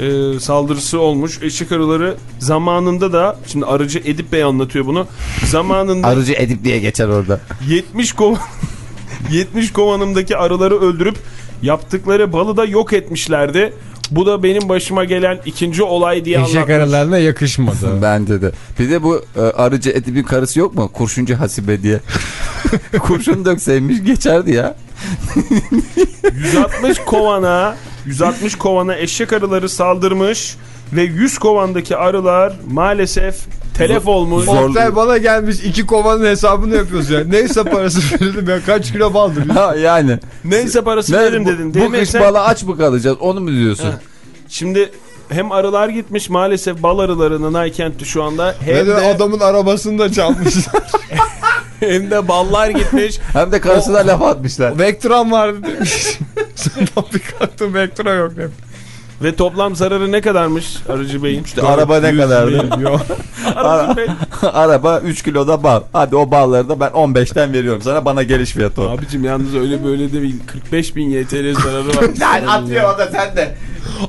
E, saldırısı olmuş. Eşek arıları zamanında da şimdi arıcı Edip Bey anlatıyor bunu. Zamanında Arıcı Edip diye geçer orada. 70 kovan (laughs) 70 kovanımdaki arıları öldürüp yaptıkları balı da yok etmişlerdi. Bu da benim başıma gelen ikinci olay diye Eşek anlatmış. arılarına yakışmadı. (laughs) Bence de. Bir de bu e, arıcı Edip'in karısı yok mu? Kurşuncu Hasibe diye. (laughs) Kurşun dökseymiş geçerdi ya. (laughs) 160 kovana 160 kovana eşek arıları saldırmış ve 100 kovandaki arılar maalesef telef olmuş. Zor- Oktay bana gelmiş iki kovanın hesabını yapıyoruz ya. Neyse parası (laughs) verelim ya kaç kilo baldır. Ha yani. Neyse parası Ne, bu, dedin. bu Değil mi? kış Sen- balı aç mı kalacağız? Onu mu diyorsun? Ha. Şimdi hem arılar gitmiş maalesef bal arılarının Naykent'te şu anda Ve hem de de, adamın arabasını da çalmışlar. (laughs) hem de ballar gitmiş. (laughs) Hem de karısına laf atmışlar. Vectran vardı demiş. Sonra bir kalktım Vectran yok demiş. Ve toplam zararı ne kadarmış Arıcı Bey'in? Araba ne kadardı? (laughs) Arıcı Bey. (laughs) Araba 3 kiloda bal. Hadi o balları da ben 15'ten veriyorum sana. Bana geliş fiyatı o. Abicim yalnız öyle böyle de değil. 45 bin YTL zararı var. (laughs) Lan atıyor o da sen de.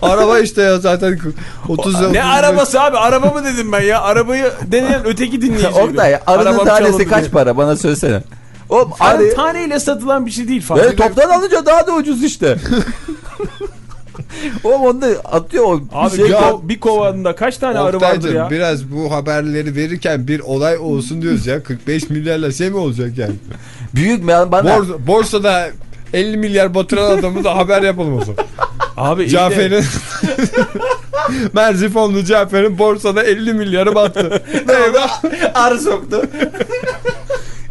Araba işte ya zaten 30 Ne arabası abi? Araba mı dedim ben ya? Arabayı deneyen öteki dinleyici. Oktay arının tanesi kaç para bana söylesene. O Arı taneyle satılan bir şey değil. Ve toptan alınca daha da ucuz işte. O onda atıyor o Abi bir şey. Ya- ko- bir kovanında kaç tane arı vardır ya? biraz bu haberleri verirken bir olay olsun diyoruz ya. 45 milyarla şey mi olacak yani? Büyük bana Bor- borsada 50 milyar batıran adamı da haber yapalım o zaman. Abi Cafer'in (laughs) Merzifonlu Cafer'in borsada 50 milyarı battı. Eyvah. arı soktu.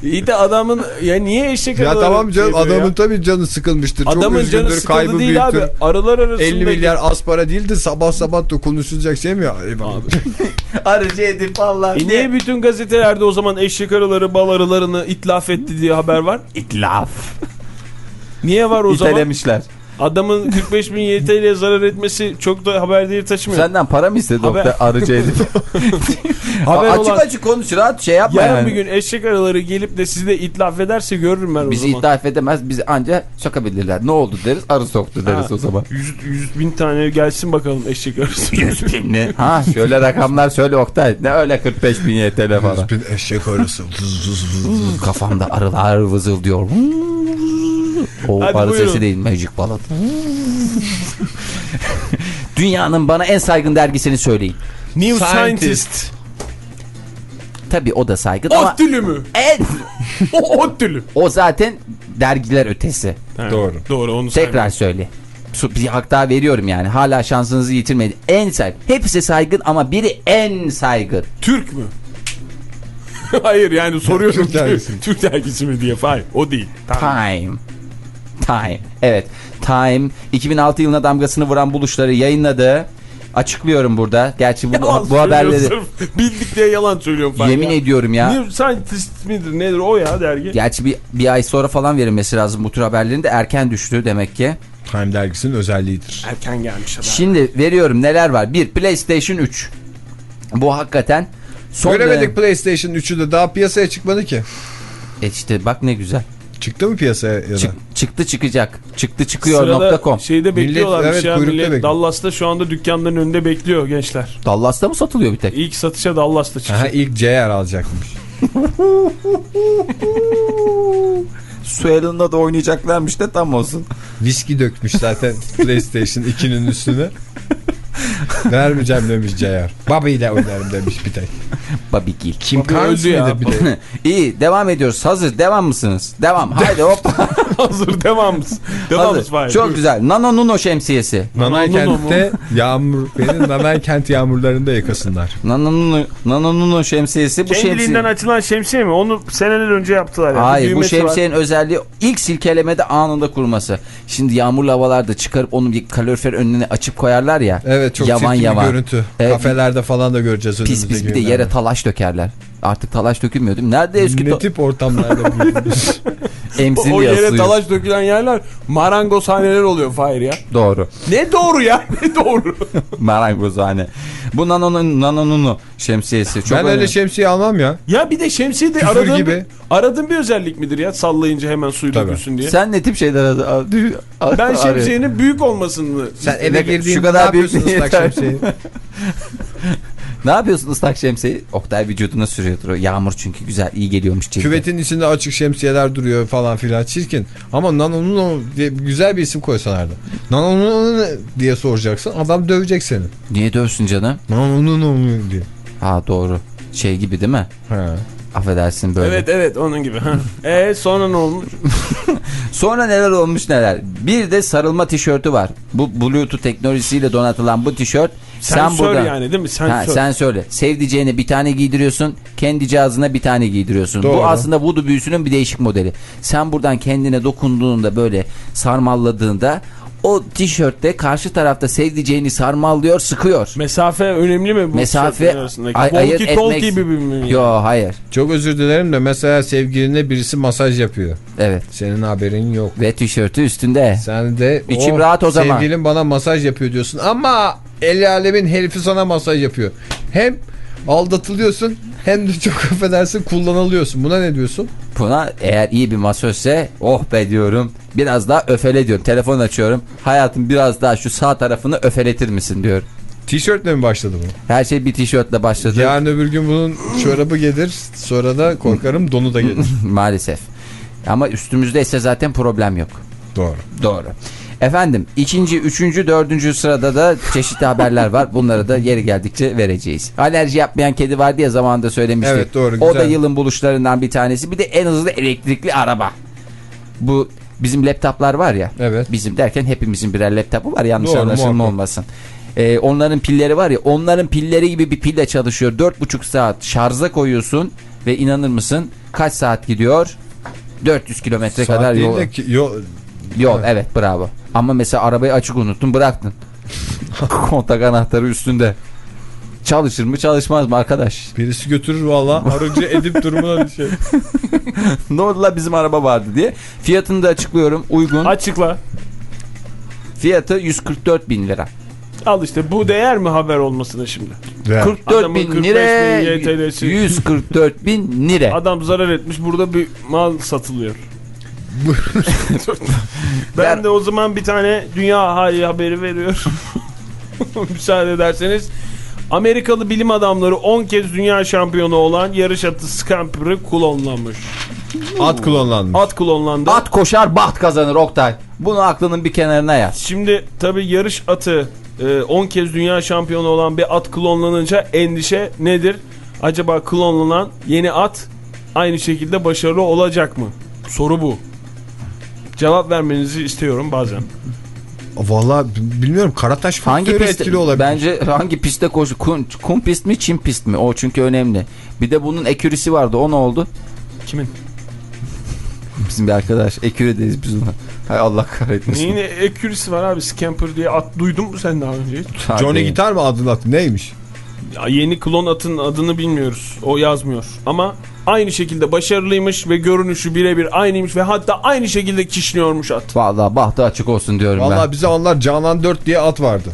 İyi de adamın ya niye eşek ya tamam canım şey adamın ya? tabii canı sıkılmıştır. Adamın Çok canı sıkıldı kaybı değil büyüktür. abi. Arılar arasında 50 milyar az para değildi sabah sabah da konuşulacak şey mi ya? Eyvah. (laughs) Arıcı edip Allah. E niye bütün gazetelerde o zaman eşek arıları bal arılarını itlaf etti diye haber var? İtlaf. Niye var o zaman? İtelemişler. Adamın 45 bin YTL zarar etmesi çok da haber değeri taşımıyor. Senden para mı istedi Haber- Oktay arıcı edip? (laughs) Haber açık olan- açık konuş rahat şey yapma Yarın yani. bir gün eşek arıları gelip de sizi de itlaf ederse görürüm ben o Bizi zaman. itlaf edemez bizi anca sokabilirler. Ne oldu deriz arı soktu deriz Ha. o zaman. 100, 100 bin tane gelsin bakalım eşek arısı. (laughs) Ne? Ha şöyle rakamlar söyle Oktay. Ne öyle 45 bin YTL falan. Bir eşek arası. Kafamda arılar vızıldıyor. O Hadi arı buyurun. sesi değil Magic Ballad. Dünyanın bana en saygın dergisini söyleyin. New Scientist. Scientist. Tabii o da saygın ama Ottülü mü? en, (laughs) O Ottülü. o zaten dergiler ötesi. Doğru. Doğru onu Tekrar söyle. Su- Bir hak daha veriyorum yani. Hala şansınızı yitirmedi. En saygın. Hepsi saygın ama biri en saygın. Türk mü? (laughs) Hayır yani soruyorum. Türk dergisi mi? Türk dergisi mi diye. Hayır o değil. Tamam. Time. Time. Evet. Time 2006 yılına damgasını vuran buluşları yayınladı. Açıklıyorum burada. Gerçi bu, Yalan bu haberleri sırf (laughs) Bildik diye yalan söylüyorum falan. yemin ya. ediyorum ya. New Scientist midir nedir o ya dergi? Gerçi bir, bir ay sonra falan verilmesi lazım bu tür haberlerin de erken düştü demek ki. Time dergisinin özelliğidir. Erken gelmiş haber. Şimdi veriyorum neler var. Bir PlayStation 3. Bu hakikaten son Göremedik dönem- PlayStation 3'ü de daha piyasaya çıkmadı ki. E işte bak ne güzel. Çıktı mı piyasaya ya da? Çık- çıktı çıkacak. Çıktı çıkıyor.com. şeyde bekliyorlarmış evet, ya kuyrukta millet. bekliyor. Dallas'ta şu anda dükkanların önünde bekliyor gençler. Dallas'ta mı satılıyor bir tek? İlk satışa Dallas'ta Aha, çıkacak. ilk CR alacakmış. (laughs) Suel'ınla da oynayacaklarmış da tam olsun. Viski dökmüş zaten PlayStation 2'nin üstüne. (laughs) Vermeyeceğim demiş CR. Bobby ile oynarım demiş bir tek. Babigil. Kim Bobby öldü ya. bir de? (laughs) İyi devam ediyoruz. Hazır devam mısınız? Devam. Haydi hop. (laughs) Hazır devamız. Devamız Hazır. var. Çok güzel. Nano Nuno şemsiyesi. Nanay kentte yağmur, beni Nanay kent yağmurlarında yakasınlar. Nano Nuno, Nano Nuno şemsiyesi. Bu Kendiliğinden şemsiye. açılan şemsiye mi? Onu seneler önce yaptılar. Yani. Hayır bu Düğmesi var. şemsiyenin özelliği ilk silkelemede anında kuruması. Şimdi yağmurlu havalarda çıkarıp onu bir kalorifer önüne açıp koyarlar ya. Evet çok yavan yavan. görüntü. Evet. Kafelerde falan da göreceğiz Pis pis bir de yere talaş dökerler. Artık talaş dökülmüyor değil mi? Nerede eski Ne tip ortamlarda büyüdünüz? (laughs) emzirli O yere asılıyor. talaş dökülen yerler marangozhaneler oluyor Fahir ya. Doğru. Ne doğru ya? (laughs) Ne doğru? (laughs) Marangozhane. Bu Nano'nun Nano'nun şemsiyesi. Çok ben öyle önemli. şemsiye almam ya. ya bir de şemsiye de Küfür aradığın, gibi. Bir, aradığın bir özellik midir ya? Sallayınca hemen suyu Tabii. dökülsün diye. Sen ne tip şeyler adı- adı- ben şemsiyenin büyük olmasını Sen eve girdiğinde kadar ne büyük yapıyorsun ıslak şemsiyeyi? Ne yapıyorsun ıslak şemsiyeyi? Oktay vücuduna sürüyordur o. Yağmur çünkü güzel iyi geliyormuş cilde. Küvetin içinde açık şemsiyeler duruyor falan filan çirkin. Ama Nanonuno diye güzel bir isim koysalardı. Nanonuno ne diye soracaksın adam dövecek seni. Niye dövsün canım? Nanonuno diye. Ha doğru. Şey gibi değil mi? Ha. Affedersin böyle. Evet evet onun gibi. (laughs) E sonra ne olmuş? (laughs) Sonra neler olmuş neler. Bir de sarılma tişörtü var. Bu Bluetooth teknolojisiyle donatılan bu tişört. Sen Sensör burada yani değil mi? Sensör. Ha, sen söyle. Sevdiceğine bir tane giydiriyorsun. Kendi cihazına bir tane giydiriyorsun. Doğru. Bu aslında voodoo büyüsünün bir değişik modeli. Sen buradan kendine dokunduğunda böyle sarmalladığında o tişörtte karşı tarafta sevdiceğini sarmallıyor, sıkıyor. Mesafe önemli mi bu Mesafe arasındaki? ay- ayırt etmek- gibi mi? Yo hayır. Çok özür dilerim de mesela sevgiline birisi masaj yapıyor. Evet. Senin haberin yok. Ve tişörtü üstünde. Sen de İçim rahat o zaman. Sevgilin bana masaj yapıyor diyorsun ama el alemin herifi sana masaj yapıyor. Hem aldatılıyorsun hem de çok affedersin kullanılıyorsun. Buna ne diyorsun? Buna eğer iyi bir masözse oh be diyorum. Biraz daha öfele diyorum. Telefon açıyorum. Hayatım biraz daha şu sağ tarafını öfeletir misin diyorum. Tişörtle mi başladı bu? Her şey bir tişörtle başladı. Yarın öbür gün bunun çorabı gelir sonra da korkarım donu da gelir. (laughs) Maalesef. Ama üstümüzde ise zaten problem yok. Doğru. Doğru. Efendim ikinci, üçüncü, dördüncü sırada da çeşitli haberler var. Bunları da yeri geldikçe vereceğiz. Alerji yapmayan kedi vardı ya zamanında söylemiştik. Evet, doğru, O güzel. da yılın buluşlarından bir tanesi. Bir de en hızlı elektrikli araba. Bu bizim laptoplar var ya. Evet. Bizim derken hepimizin birer laptopu var yanlış Doğru, anlaşılma muhakkak. olmasın. Ee, onların pilleri var ya onların pilleri gibi bir pille çalışıyor. Dört buçuk saat şarja koyuyorsun ve inanır mısın kaç saat gidiyor? 400 kilometre kadar yol. yo- Yol evet bravo. Ama mesela arabayı açık unuttun bıraktın. (laughs) Kontak anahtarı üstünde. Çalışır mı çalışmaz mı arkadaş? birisi götürür valla aracı edip durumuna düşer. (laughs) ne oldu la bizim araba vardı diye. Fiyatını da açıklıyorum uygun. Açıkla. Fiyatı 144 bin lira. Al işte bu değer mi haber olmasına şimdi? 44 Adamın bin 45 lira. bin YTL'si. 144 bin lira. Adam zarar etmiş burada bir mal satılıyor. Ben de o zaman bir tane dünya hali haberi veriyorum. (laughs) Müsaade ederseniz. Amerikalı bilim adamları 10 kez dünya şampiyonu olan yarış atı Scamper'ı klonlamış. At klonlanmış. At klonlandı. At koşar baht kazanır Oktay. Bunu aklının bir kenarına yaz. Şimdi tabi yarış atı e, 10 kez dünya şampiyonu olan bir at klonlanınca endişe nedir? Acaba klonlanan yeni at aynı şekilde başarılı olacak mı? Soru bu. Cevap vermenizi istiyorum bazen. Valla bilmiyorum Karataş Hangi pist? etkili olabilir. Bence hangi pistte koşu? Kum, kum pist mi çim pist mi? O çünkü önemli. Bir de bunun ekürisi vardı. O ne oldu? Kimin? Bizim bir arkadaş. Ekürü deriz biz ona. Hay Allah kahretmesin. Neyin ekürisi var abi Scamper diye at duydun mu sen daha önce? hiç? Johnny Gitar mı adını attı neymiş? Ya yeni klon atın adını bilmiyoruz. O yazmıyor. Ama aynı şekilde başarılıymış ve görünüşü birebir aynıymış ve hatta aynı şekilde kişniyormuş at. Vallahi bahtı açık olsun diyorum Valla ben. bize onlar Canan 4 diye at vardı.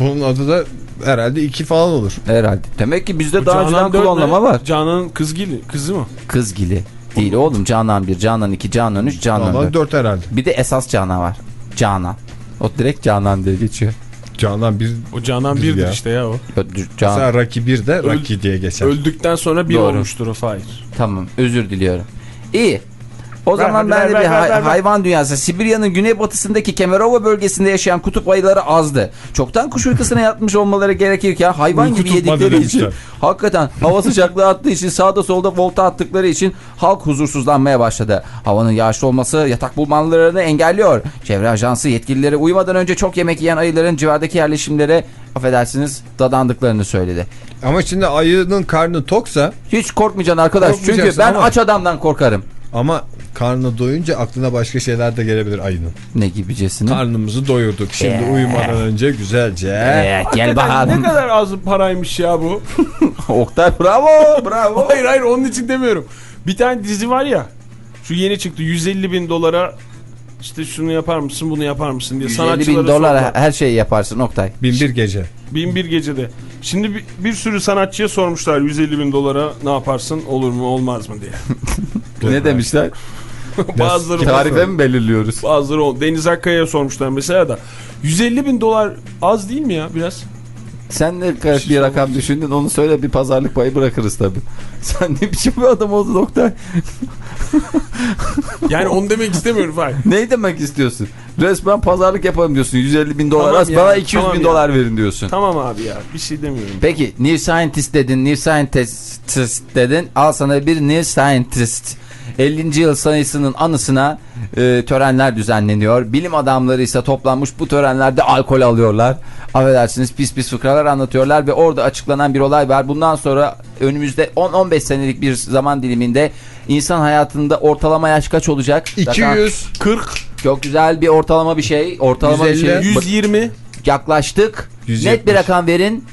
Bunun adı da herhalde 2 falan olur. Herhalde. Demek ki bizde daha Canan önceden ne? var. Canan'ın kızgili, kızı mı? Kızgili. Değil oğlum Canan 1, Canan 2, Canan 3, Canan Vallahi 4. 4 herhalde. Bir de esas Canan var. Canan. O direkt Canan diye geçiyor. Canan bir O Canan Bir birdir ya. işte ya o. Yo, Can. mesela Rocky 1 de Rocky diye geçer. Öldükten sonra bir Doğru. olmuştur o Fahir. Tamam özür diliyorum. İyi. O Ver, zaman ben de ver, bir ver, hay- ver, ver. hayvan dünyası. Sibirya'nın güneybatısındaki Kemerova bölgesinde yaşayan kutup ayıları azdı. Çoktan kuş uykusuna yatmış olmaları gerekirken hayvan Uyku gibi yedikleri için hakikaten hava sıcaklığı arttığı için sağda solda volta attıkları için halk huzursuzlanmaya başladı. Havanın yağışlı olması yatak bulmalarını engelliyor. Çevre ajansı yetkilileri uyumadan önce çok yemek yiyen ayıların civardaki yerleşimlere affedersiniz dadandıklarını söyledi. Ama şimdi ayının karnı toksa Hiç korkmayacaksın arkadaş. Çünkü ben ama- aç adamdan korkarım. ama karnı doyunca aklına başka şeyler de gelebilir ayının. Ne gibicesini? Karnımızı doyurduk. Şimdi Ee. uyumadan önce güzelce. Evet gel Ne bakalım. kadar az paraymış ya bu. (laughs) Oktay bravo bravo. hayır hayır onun için demiyorum. Bir tane dizi var ya. Şu yeni çıktı 150 bin dolara işte şunu yapar mısın bunu yapar mısın diye 150 sanatçılara bin dolar her şeyi yaparsın Oktay. Bin bir gece. Bin bir gecede. Şimdi bir, bir sürü sanatçıya sormuşlar 150 bin dolara ne yaparsın olur mu olmaz mı diye. (laughs) ne demişler? Bazıları Tarife mi belirliyoruz? bazıları o- Deniz Akkaya'ya sormuşlar mesela da 150 bin dolar az değil mi ya biraz? Sen ne kadar bir rakam düşündün onu söyle bir pazarlık payı bırakırız tabi. (laughs) Sen ne biçim bir adam oldun Oktay? (laughs) Yani onu demek istemiyorum Fahir. (laughs) ne demek istiyorsun? Resmen pazarlık yapalım diyorsun. 150 bin dolar Tamam az ya, bana 200 tamam bin ya. dolar verin diyorsun. Tamam abi ya bir şey demiyorum. Peki New Scientist dedin, New Scientist dedin. Al sana bir New Scientist. 50. yıl sayısının anısına e, törenler düzenleniyor. Bilim adamları ise toplanmış bu törenlerde alkol alıyorlar. Affedersiniz pis pis fıkralar anlatıyorlar ve orada açıklanan bir olay var. Bundan sonra önümüzde 10-15 senelik bir zaman diliminde insan hayatında ortalama yaş kaç olacak? 200. 40, Çok güzel bir ortalama bir şey. Ortalama bir 150. şey. 120, Yaklaştık. 170. Net bir rakam verin.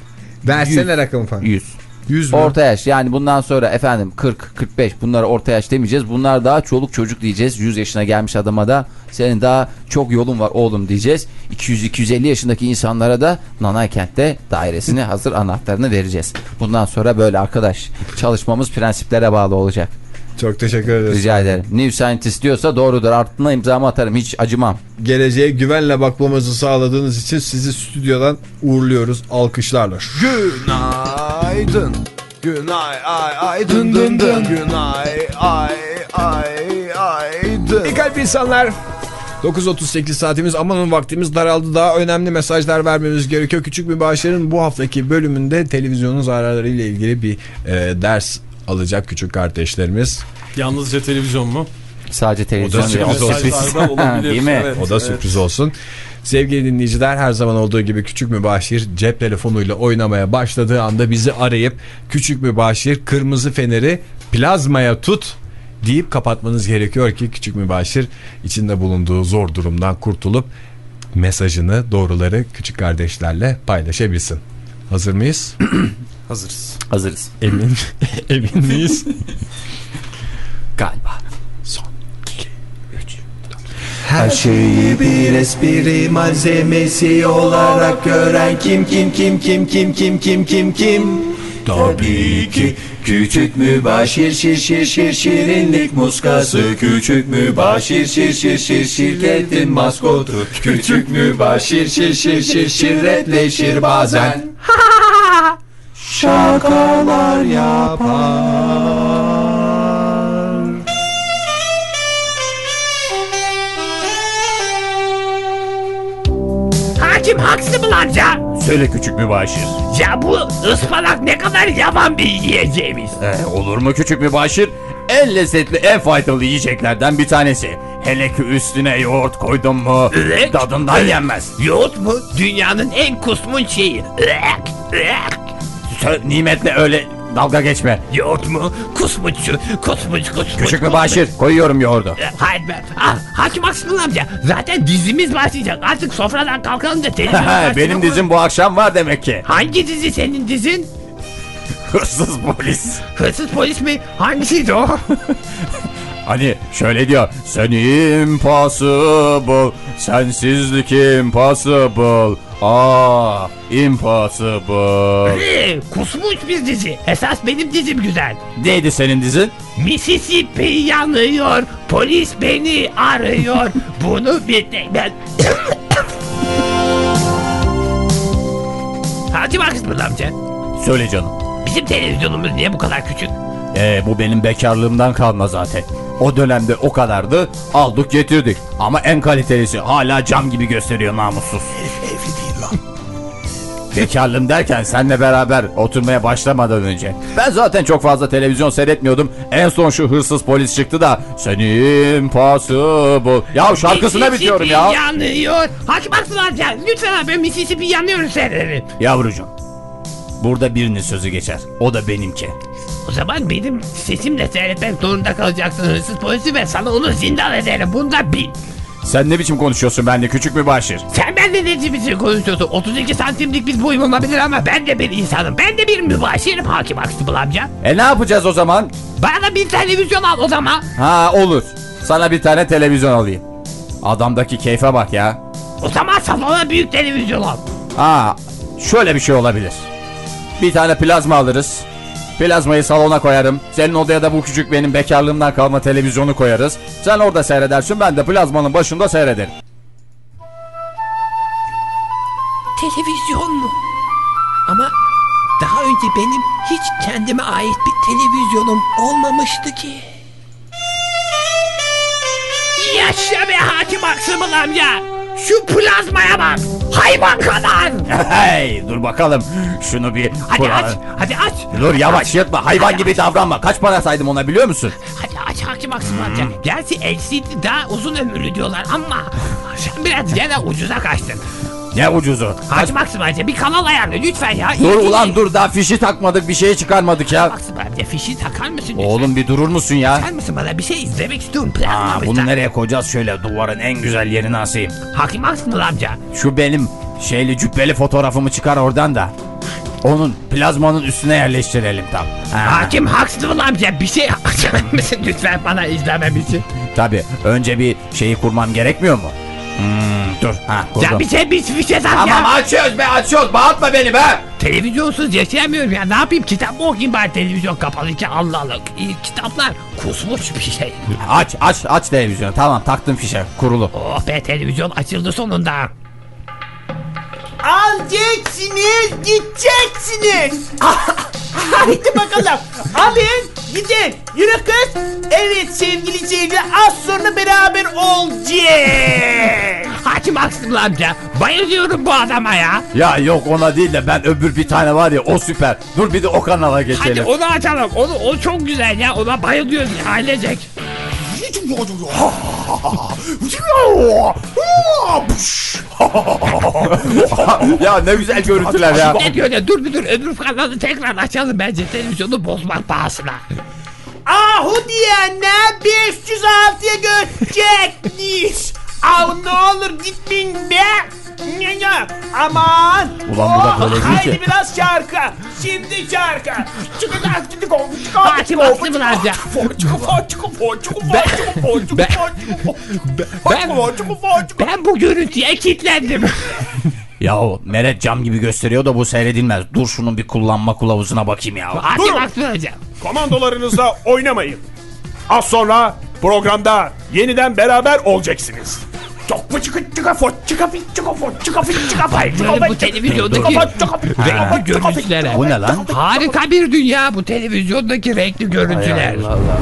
Versene rakamı falan. 100. 100 mü? Orta yaş yani bundan sonra efendim 40 45 bunlara orta yaş demeyeceğiz. Bunlar daha çoluk çocuk diyeceğiz. 100 yaşına gelmiş adama da senin daha çok yolun var oğlum diyeceğiz. 200 250 yaşındaki insanlara da Nanay kentte dairesini (laughs) hazır anahtarını vereceğiz. Bundan sonra böyle arkadaş çalışmamız prensiplere bağlı olacak. Çok teşekkür ederiz. Rica ederim. New Scientist diyorsa doğrudur. Altına imzamı atarım. Hiç acımam. Geleceğe güvenle bakmamızı sağladığınız için sizi stüdyodan uğurluyoruz alkışlarla. Günaydın. Günay ay ay dın dın dın. Günay ay ay ay dın. İyi kalp insanlar. 9.38 saatimiz amanın vaktimiz daraldı. Daha önemli mesajlar vermemiz gerekiyor. Küçük Mübaşir'in bu haftaki bölümünde televizyonun zararları ile ilgili bir e, ders alacak küçük kardeşlerimiz. Yalnızca televizyon mu? Sadece televizyon sürpriz değil. olsun. Mesajlarda (laughs) olabilir. Değil mi? Evet, O da evet. sürpriz olsun. Sevgili dinleyiciler her zaman olduğu gibi Küçük Mübaşir cep telefonuyla oynamaya başladığı anda bizi arayıp Küçük Mübaşir kırmızı feneri plazmaya tut deyip kapatmanız gerekiyor ki Küçük Mübaşir içinde bulunduğu zor durumdan kurtulup mesajını doğruları küçük kardeşlerle paylaşabilsin. Hazır mıyız? (clears throat) Hazırız. Hazırız. Emin, (laughs) emin miyiz? Galiba. Her şeyi bir espri malzemesi olarak gören kim kim kim kim kim kim kim kim kim? Tabii ki küçük mübaşir şir şir şir şirinlik muskası. Küçük mübaşir şir şir şir şirketin maskotu. Küçük mübaşir şir şir şir şirretleşir bazen. (laughs) Şakalar yapar Hakim haksız mı lan ya? Söyle küçük mübaşir. Ya bu ıspanak ne kadar yavan bir yiyeceğimiz. Ee, olur mu küçük mübaşir? En lezzetli, en faydalı yiyeceklerden bir tanesi. Hele ki üstüne yoğurt koydun mu Evet. tadından yenmez. Yoğurt mu? Dünyanın en kusmun şeyi. Iık, ıık. Sö- nimetle öyle dalga geçme. Yoğurt mu? Kusmuççu. Kusmuç kusmuç. Küçük mübaşir koyuyorum yoğurdu. kusmuç. Hayır be. Ah, hakim haksız mı amca? Zaten dizimiz başlayacak. Artık sofradan kalkalım da televizyon (laughs) karşısına Benim dizim bu akşam var demek ki. Hangi dizi senin dizin? Hırsız polis. Hırsız polis mi? Hangisiydi o? (laughs) Hani şöyle diyor. Sen impossible, sensizlik impossible. Aa, impossible. Ee, kusmuş bir dizi. Esas benim dizim güzel. Neydi senin dizin? Mississippi yanıyor. Polis beni arıyor. (laughs) Bunu bir tek ben... Hacı Maksımın amca. Söyle canım. Bizim televizyonumuz niye bu kadar küçük? Ee, bu benim bekarlığımdan kalma zaten. O dönemde o kadardı aldık getirdik. Ama en kalitelisi hala cam gibi gösteriyor namussuz. Evli değil. Bekarlığım derken senle beraber oturmaya başlamadan önce. Ben zaten çok fazla televizyon seyretmiyordum. En son şu hırsız polis çıktı da Senin impossible. Ya şarkısına bitiyorum ya. Mississippi yanıyor. Hacı Maksımın amca lütfen abi Mississippi yanıyor seyredelim. Yavrucuğum. Burada birinin sözü geçer. O da benimki. O zaman benim sesimle seyretmek zorunda kalacaksın hırsız polisi ve sana onu zindan ederim. Bunda bil. Sen ne biçim konuşuyorsun benimle küçük mübaşir? Sen benimle ne biçim konuşuyorsun? 32 santimlik bir boyum olabilir ama ben de bir insanım. Ben de bir mübaşirim hakim Aksıbıl amca. E ne yapacağız o zaman? Bana bir televizyon al o zaman. Ha olur. Sana bir tane televizyon alayım. Adamdaki keyfe bak ya. O zaman salona büyük televizyon al. Ha şöyle bir şey olabilir. Bir tane plazma alırız. Plazmayı salona koyarım. Senin odaya da bu küçük benim bekarlığımdan kalma televizyonu koyarız. Sen orada seyredersin ben de plazmanın başında seyrederim. Televizyon mu? Ama daha önce benim hiç kendime ait bir televizyonum olmamıştı ki. Yaşa be hakim Aksımıl amca. Şu plazmaya bak. Hayvan kadar. Hey dur bakalım. Şunu bir... Hadi Ulan- aç. Hadi aç. Dur yavaş yırtma hayvan gibi davranma. Kaç para saydım ona biliyor musun? Hadi aç hakim Aksımıl amca. Gerçi LCD daha uzun ömürlü diyorlar ama sen biraz gene ucuza kaçtın. Ne ucuzu. Kaç... Aksımıl amca bir kanal ayarla lütfen ya. Dur İlgili. ulan dur daha fişi takmadık bir şeye çıkarmadık ya. Aksımıl amca fişi takar mısın lütfen? Oğlum bir durur musun ya? Takar mısın bana bir şey izlemek istiyorum. Aa, Plazma bunu nereye koyacağız şöyle duvarın en güzel yerine asayım. Hakim Aksımıl amca. Şu benim şeyli cübbeli fotoğrafımı çıkar oradan da. Onun plazmanın üstüne yerleştirelim tam. Ha, Hakim Huxtable amca bir şey açar mısın lütfen bana izlemem için? Tabii önce bir şeyi kurmam gerekmiyor mu? Hmm, dur ha. Ya bir şey bir, bir şey tak Tamam ya. açıyoruz be açıyoruz bağırtma beni be. Televizyonsuz yaşayamıyorum ya ne yapayım kitap mı okuyayım bari televizyon kapalı ki Allah Allah. İyi, kitaplar kusmuş bir şey. Aç aç aç televizyonu tamam taktım fişe kurulu. Oh be televizyon açıldı sonunda. Alacaksınız, gideceksiniz. (laughs) Hadi bakalım. Alın, gidin. Yürü kız. Evet sevgili seyirciler az sonra beraber olacağız. Hakim Huxtable amca bayılıyorum bu adama ya. Ya yok ona değil de ben öbür bir tane var ya o süper. Dur bir de o kanala Hadi geçelim. onu açalım. Onu, o çok güzel ya. Ona bayılıyoruz ailecek. (laughs) ya ne güzel görüntüler ya. Ne diyor ya dur bir dur öbür kanalı tekrar açalım bence televizyonu bozmak pahasına. Ahu diyenler 506'ya görecekmiş. Ah ne olur gitmeyin be. Ya, ya, Aman. Ulan bu da Oh, böyle değil Haydi ki. biraz şarkı. Şimdi şarkı. Çıkacak çıkacak Hakim Huxtable amca. Ben, ben bu görüntüye kilitlendim. Yahu Meret cam gibi gösteriyor da bu seyredilmez. Dur şunun bir kullanma kılavuzuna bakayım ya. Durun. Huxtable amca. Komandolarınızla oynamayın. Az sonra programda yeniden beraber olacaksınız. Çok mu çıkı çıkı fot çıkı fit çıkı fot çıkı fit çıkı Bayılıyorum bu televizyondaki renkli görüntülere. Bu ne lan? Harika bir dünya bu televizyondaki renkli görüntüler. Allah Allah.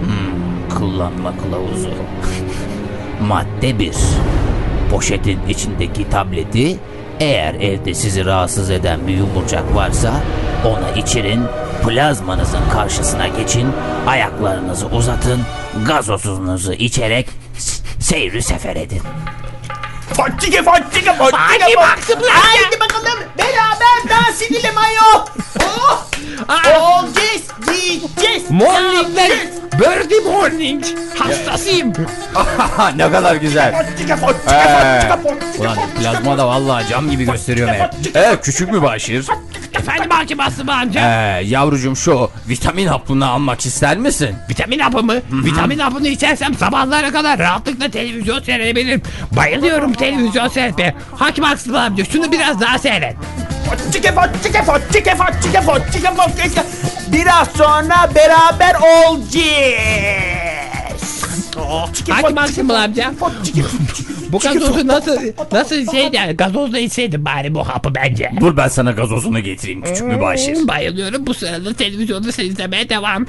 Hmm, kullanma kılavuzu. (laughs) Madde 1. Poşetin içindeki tableti eğer evde sizi rahatsız eden bir yumurcak varsa ona içirin, plazmanızın karşısına geçin, ayaklarınızı uzatın, gazozunuzu içerek seyri sefer edin. Çıkı Hakim fot. Huxtable amca. Haydi bakalım beraber dans edelim ayol. Oh. Olacağız, gideceğiz. Morningler, birdie morning. Hastasıyım. (laughs) ne kadar güzel. Ee, Ulan plazma da vallahi cam gibi gösteriyor be. Evet küçük mü Başir? Efendim Hakim Aslı amca. Ee, yavrucuğum şu vitamin hapını almak ister misin? Vitamin hapı mı? Vitamin hapını içersem sabahlara kadar rahatlıkla televizyon seyredebilirim. Bayılıyorum televizyon seyretmeye. Hakim Aslı amca şunu biraz daha seyret. Biraz sonra beraber olacağız. Hakim Aslı amca. Bu gazozu nasıl nasıl şey yani gazozla içseydim bari bu hapı bence. Dur ben sana gazozunu getireyim küçük mübaşir. Bayılıyorum bu sırada televizyonda izlemeye devam.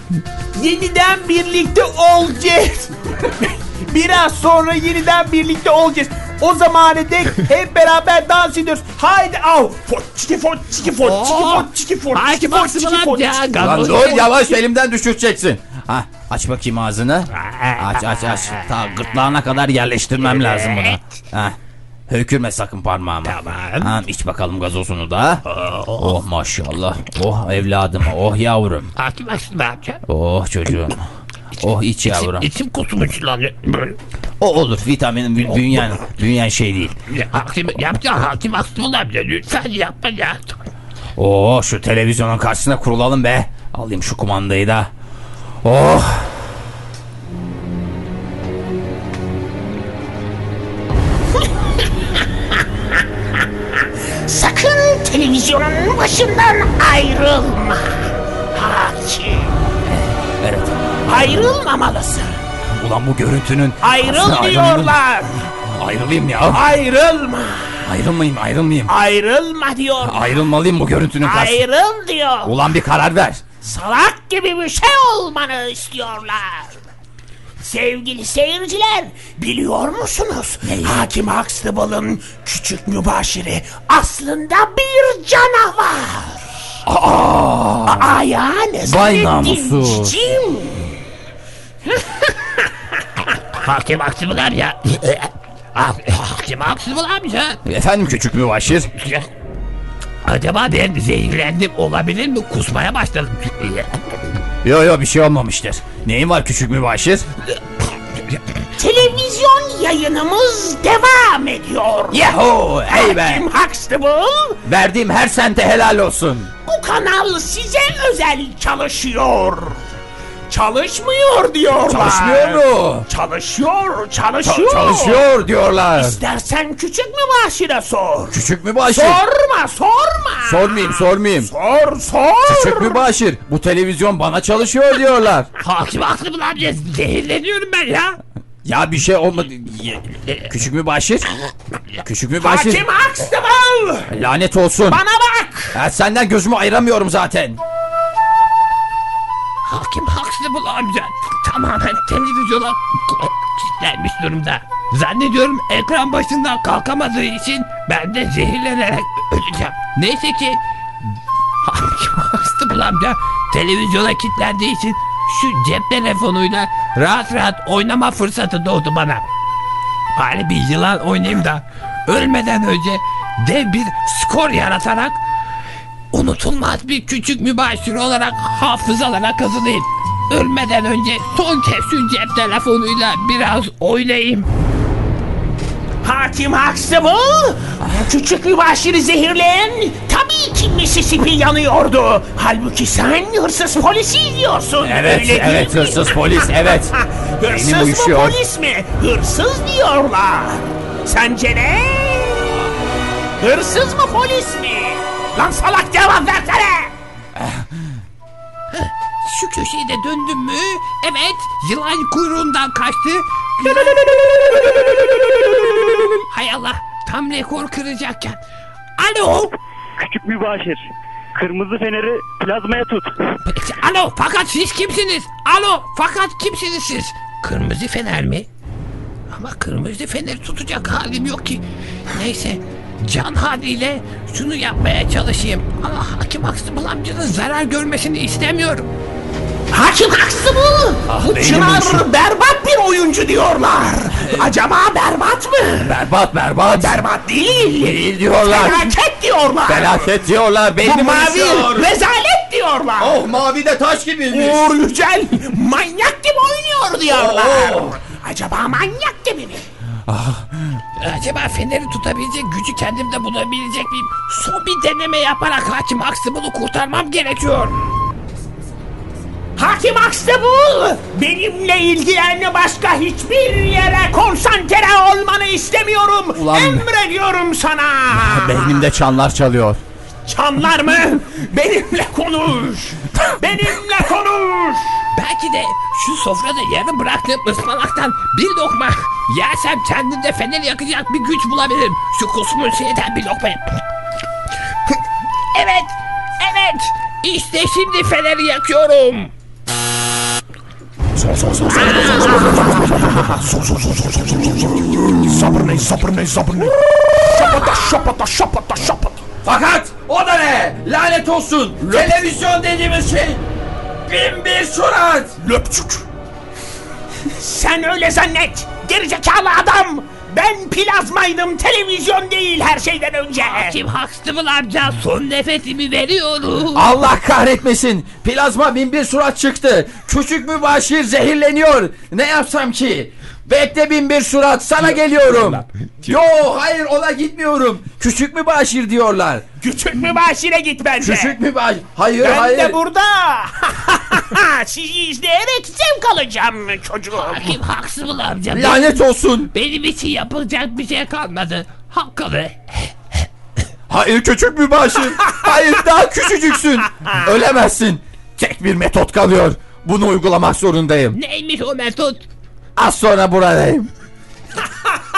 Yeniden birlikte olacağız. (laughs) Biraz sonra yeniden birlikte olacağız. O zamana dek hep beraber dans ediyoruz. Haydi av. Fot çiki fot çiki fot çiki fot çiki fot çiki fot çiki fot çiki- Lan gazoz. dur yavaş elimden düşüreceksin. Ha, aç bakayım ağzını. Aç aç aç. Ta gırtlağına kadar yerleştirmem lazım bunu. Ha. Hökürme sakın parmağımı. Tamam. Ha, iç bakalım gazozunu da. Oh maşallah. Oh evladım. Oh yavrum. Hakim Aslı amca. Oh çocuğum. Oh iç yavrum. İçim kusmuş lan. Böyle. O olur. Vitamin bü- bünyen, bünyen şey değil. Ya, Hakim yapacağım Hakim Aslı amca lütfen yapma ya. Oh şu televizyonun karşısına kurulalım be. Alayım şu kumandayı da. Oh. Sakın televizyonun başından ayrılma. Hakim. Evet. Ayrılmamalısın. Ulan bu görüntünün... Ayrıl Aslında diyorlar. Ayrılayım ya. Ayrılma. Ayrılmayayım ayrılmayayım. Ayrılma diyorlar. Ayrılmalıyım bu görüntünün karşısında. Ayrıl diyor. Ulan bir karar ver. Salak gibi bir şey olmanı istiyorlar. Sevgili seyirciler, biliyor musunuz? Hakim Huxtable'ın küçük mübaşiri aslında bir canavar. Aa, Aa (laughs) ya ne Vay namussuz. Hakim Aslı amca. Ha- Hakim Aslı amca. Efendim küçük mübaşir. Acaba ben zehirlendim olabilir mi? Kusmaya başladım. Yo yo bir şey olmamıştır. Neyin var küçük mübaşir? Televizyon yayınımız devam ediyor. Yahu hey be. Hakim Huxtable Verdiğim her sente helal olsun. Bu kanal size özel çalışıyor. Çalışmıyor diyorlar. Çalışmıyor mu? Çalışıyor, Ça- çalışıyor. çalışıyor diyorlar. İstersen küçük mü başire sor. Küçük mübaşir. Sorma, sorma. Sormayayım sormayayım. Sor, sor. Küçük mübaşir. Bu televizyon bana çalışıyor diyorlar. (laughs) Hakim Aslı amca zehirleniyorum ben ya. Ya bir şey olmadı. Küçük mübaşir. Küçük mübaşir. Hakim Huxtable. Lanet olsun. Bana bak. Ya senden gözümü ayıramıyorum zaten. Hakim Huxtable amca tamamen televizyona kilitlenmiş durumda. Zannediyorum ekran başından kalkamadığı için ben de zehirlenerek öleceğim. Neyse ki Hakim Huxtable amca televizyona kilitlendiği için şu cep telefonuyla rahat rahat oynama fırsatı doğdu bana. Bari bir yılan oynayayım da ölmeden önce dev bir skor yaratarak unutulmaz bir küçük mübaşir olarak hafızalara kazınayım. Ölmeden önce son kez şu cep telefonuyla biraz oynayayım. Hakim Huxtable. Küçük mübaşiri zehirleyen tabii ki Mississippi yanıyordu. Halbuki sen hırsız polisi izliyorsun. Evet, öyle değil evet, mi? hırsız polis, (laughs) evet. hırsız Beynim mı uyuşuyor. polis mi? Hırsız diyorlar. Sence ne? Hırsız mı polis mi? Lan salak cevap versene. Şu köşeyi de döndüm mü? Evet, yılan kuyruğundan kaçtı. Hay Allah, tam rekor kıracakken. Alo, Küçük mübaşir. Kırmızı feneri plazmaya tut. alo, fakat siz kimsiniz? Alo, fakat kimsiniz siz? Kırmızı fener mi? Ama kırmızı feneri tutacak halim yok ki. Neyse, can haliyle şunu yapmaya çalışayım. Ama Hakim Aksımıl amcanın zarar görmesini istemiyorum. Hakim Huxtable. Bu beynim Çınar uyuşuyor. berbat bir oyuncu diyorlar. Acaba berbat mı? Berbat berbat. Berbat değil. Değil diyorlar. Felaket diyorlar. Felaket diyorlar. Bu Beynim mavi uyuşuyor. rezalet diyorlar. Oh mavi de taş gibiymiş. Uğur Yücel manyak gibi oynuyor diyorlar. Oo. Acaba manyak gibi mi? Acaba feneri tutabilecek gücü kendimde bulabilecek miyim? Son bir deneme yaparak hakim Huxtable'ı kurtarmam gerekiyor. Hakim Huxtable! Benimle ilgilen başka hiçbir yere konsantre olmanı istemiyorum. Ulan- Emrediyorum sana. (laughs) Beynimde çanlar çalıyor. Çanlar mı? Benimle konuş. Benimle konuş. Belki de şu sofrada yarım bıraktığım ıspanaktan bir lokma yersem kendimde fener yakacak bir güç bulabilirim. Şu kusmun şeyden bir lokma. Evet, evet. İşte şimdi feneri yakıyorum. Fakat o da ne? Lanet olsun. Televizyon dediğimiz şey. Bin bir surat. Sen öyle zannet. Gerizekalı adam. Ben plazmaydım, televizyon değil her şeyden önce. Hakim Huxtable amca son nefesimi veriyorum. Allah kahretmesin. Plazma bin bir surat çıktı. Küçük mübaşir zehirleniyor. Ne yapsam ki? Bekle bin bir surat sana geliyorum. Yo hayır ona gitmiyorum. Küçük mübaşir diyorlar. Küçük mübaşire git bence. Küçük mübaşir. Hayır ben hayır. de burada. (laughs) Sizi izleyerek zevk alacağım çocuğum. Hakim Huxtable amca Lanet olsun. benim için yapılacak bir şey kalmadı. Hakkını. Hayır küçük mübaşir. Hayır daha küçücüksün. Ölemezsin. Tek bir metot kalıyor. Bunu uygulamak zorundayım. Neymiş o metot? Az sonra buradayım. (laughs)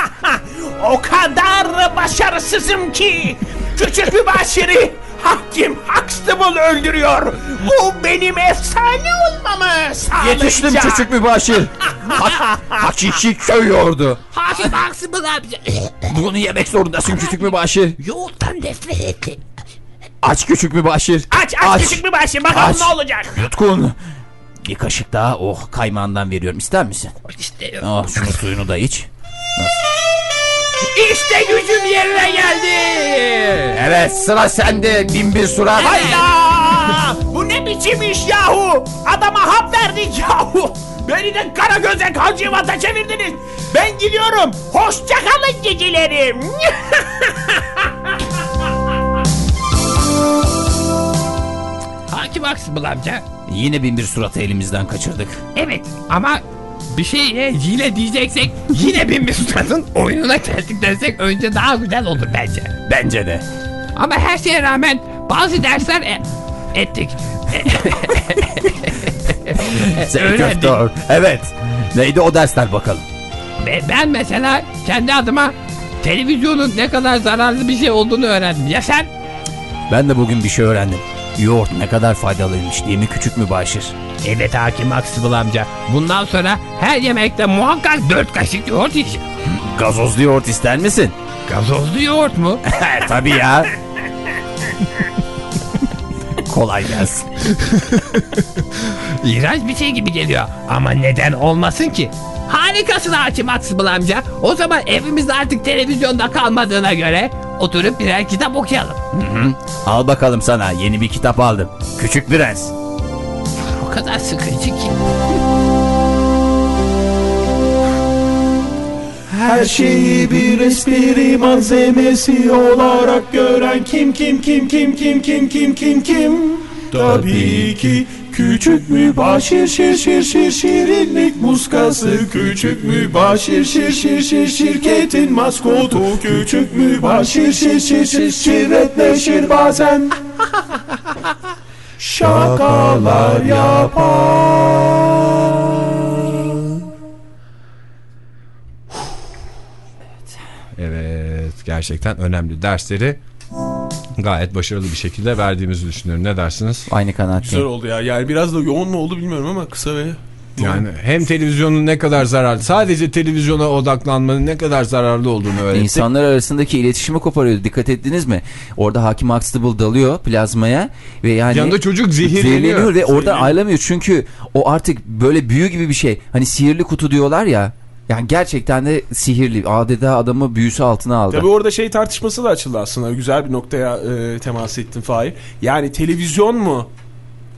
O kadar başarısızım ki küçük mübaşiri hakim Huxtable öldürüyor. Bu benim efsane olmamı sağlayacak. Yetiştim küçük mübaşir. Ha- hakiki köy yoğurdu. Hakim Huxtable amca. Bunu yemek zorundasın küçük mübaşir. Yoğurttan nefret etti. Aç küçük mübaşir. Aç aç, küçük mübaşir bakalım Aç. ne olacak. Yutkun. Bir kaşık daha oh kaymağından veriyorum ister misin? İşte Oh şunu suyunu da iç. İşte gücüm yerine geldi. Evet sıra sende bin bir surat. Hayda! Bu ne biçim iş yahu? Adama hap verdik yahu. Beni de kara göze kancıvata çevirdiniz. Ben gidiyorum. Hoşça kalın cicilerim. (laughs) Hakim Huxtable amca. Yine bin bir suratı elimizden kaçırdık. Evet ama bir şeye hile diyeceksek yine bin bir suratın oyununa geldik dersek önce daha güzel olur bence. Bence de. Ama her şeye rağmen bazı dersler e- ettik. (laughs) Doktor. Evet. Neydi o dersler bakalım. Ve ben mesela kendi adıma televizyonun ne kadar zararlı bir şey olduğunu öğrendim. Ya sen? Ben de bugün bir şey öğrendim. Yoğurt ne kadar faydalıymış değil mi küçük mübaşir? Evet hakim Huxtable amca. Bundan sonra her yemekte muhakkak dört kaşık yoğurt yiyeceğim. Gazozlu yoğurt ister misin? Gazozlu yoğurt mu? (laughs) Tabii ya. Kolay gelsin. (laughs) İğrenç bir şey gibi geliyor. Ama neden olmasın ki? Harikasın Hakim Huxtable amca. O zaman evimizde artık televizyonda kalmadığına göre oturup birer kitap okuyalım. Al bakalım sana yeni bir kitap aldım. Küçük Prens. O kadar sıkıcı ki. Her şeyi bir espri malzemesi olarak gören kim kim kim kim kim kim kim kim kim Tabii ki küçük mübaşir şir şir şir şirinlik muskası. Küçük mübaşir şir şir şir şirketin maskotu. Küçük mübaşir şir şir şir şirretleşir bazen. (laughs) Şakalar yapar. Evet gerçekten önemli dersleri gayet başarılı bir şekilde verdiğimizi düşünüyorum. Ne dersiniz? Aynı Güzel kanaatteyim. oldu ya. Yani biraz da yoğun mu oldu bilmiyorum ama kısa ve Yani hem televizyonun ne kadar zararlı, sadece televizyona odaklanmanın ne kadar zararlı olduğunu öğrettik. İnsanlar arasındaki iletişimi koparıyor. Dikkat ettiniz mi? Orada hakim Huxtable dalıyor plazmaya ve yani Yanında çocuk zehirleniyor. ve orada ayrılamıyor. Çünkü o artık böyle büyü gibi bir şey. Hani sihirli kutu diyorlar ya. Yani gerçekten de sihirli. Adeta adamı büyüsü altına aldı. Tabii orada şey tartışması da açıldı aslında. Güzel bir noktaya e, temas ettin Fahir. Yani televizyon mu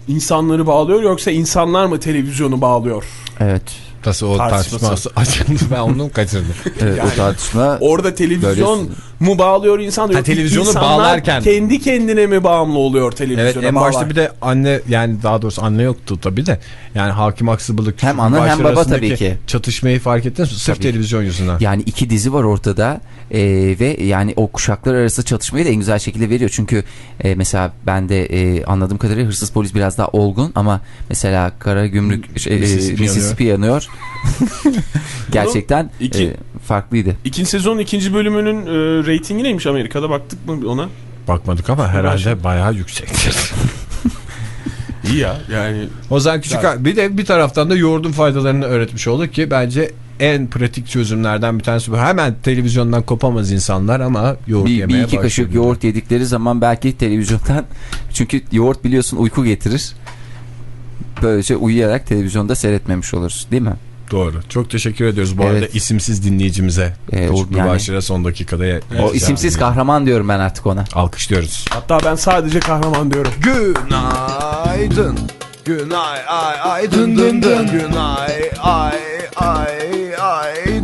insanları bağlıyor yoksa insanlar mı televizyonu bağlıyor? Evet. Nasıl o Tartışması. tartışması açıldı ben onu kaçırdım. Evet, o tartışma Orada televizyon Böyle- mu bağlıyor insan Ha, yok. televizyonu İnsanlar bağlarken. kendi kendine mi bağımlı oluyor televizyona Evet en başta bir de anne yani daha doğrusu anne yoktu tabii de yani hakim haksızlık Hem ana hem baba tabii ki. çatışmayı fark ettiniz mi? Sırf Tabii. televizyon yüzünden. Yani iki dizi var ortada Ee, ve yani o kuşaklar arası çatışmayı da en güzel şekilde veriyor. Çünkü e, mesela ben de e, anladığım kadarıyla hırsız polis biraz daha olgun ama mesela kara gümrük şey, e, Mississippi Mississippi yanıyor. (laughs) Gerçekten İki- e, farklıydı. İkinci sezon ikinci bölümünün e, reytingi neymiş Amerika'da baktık mı ona? Bakmadık ama herhalde bayağı yüksektir. (laughs) İyi ya yani o zaman küçük bir de bir taraftan da yoğurdun faydalarını öğretmiş olduk ki bence en pratik çözümlerden bir tanesi bu. Hemen televizyondan kopamaz insanlar ama yoğurt Bir, bir yemeye iki kaşık yoğurt yedikleri zaman belki televizyondan (laughs) çünkü yoğurt biliyorsun uyku getirir. Böylece uyuyarak televizyonda seyretmemiş oluruz değil mi? Doğru. Çok teşekkür ediyoruz bu Evet. arada isimsiz dinleyicimize. Ee, o Küçük bir yani- başlığa son dakikada. ya- o isimsiz kahraman diyorum ben artık ona. Alkışlıyoruz. hatta ben sadece kahraman diyorum. Günaydın. Günay ay ay dın dın dın. Günay ay ay ay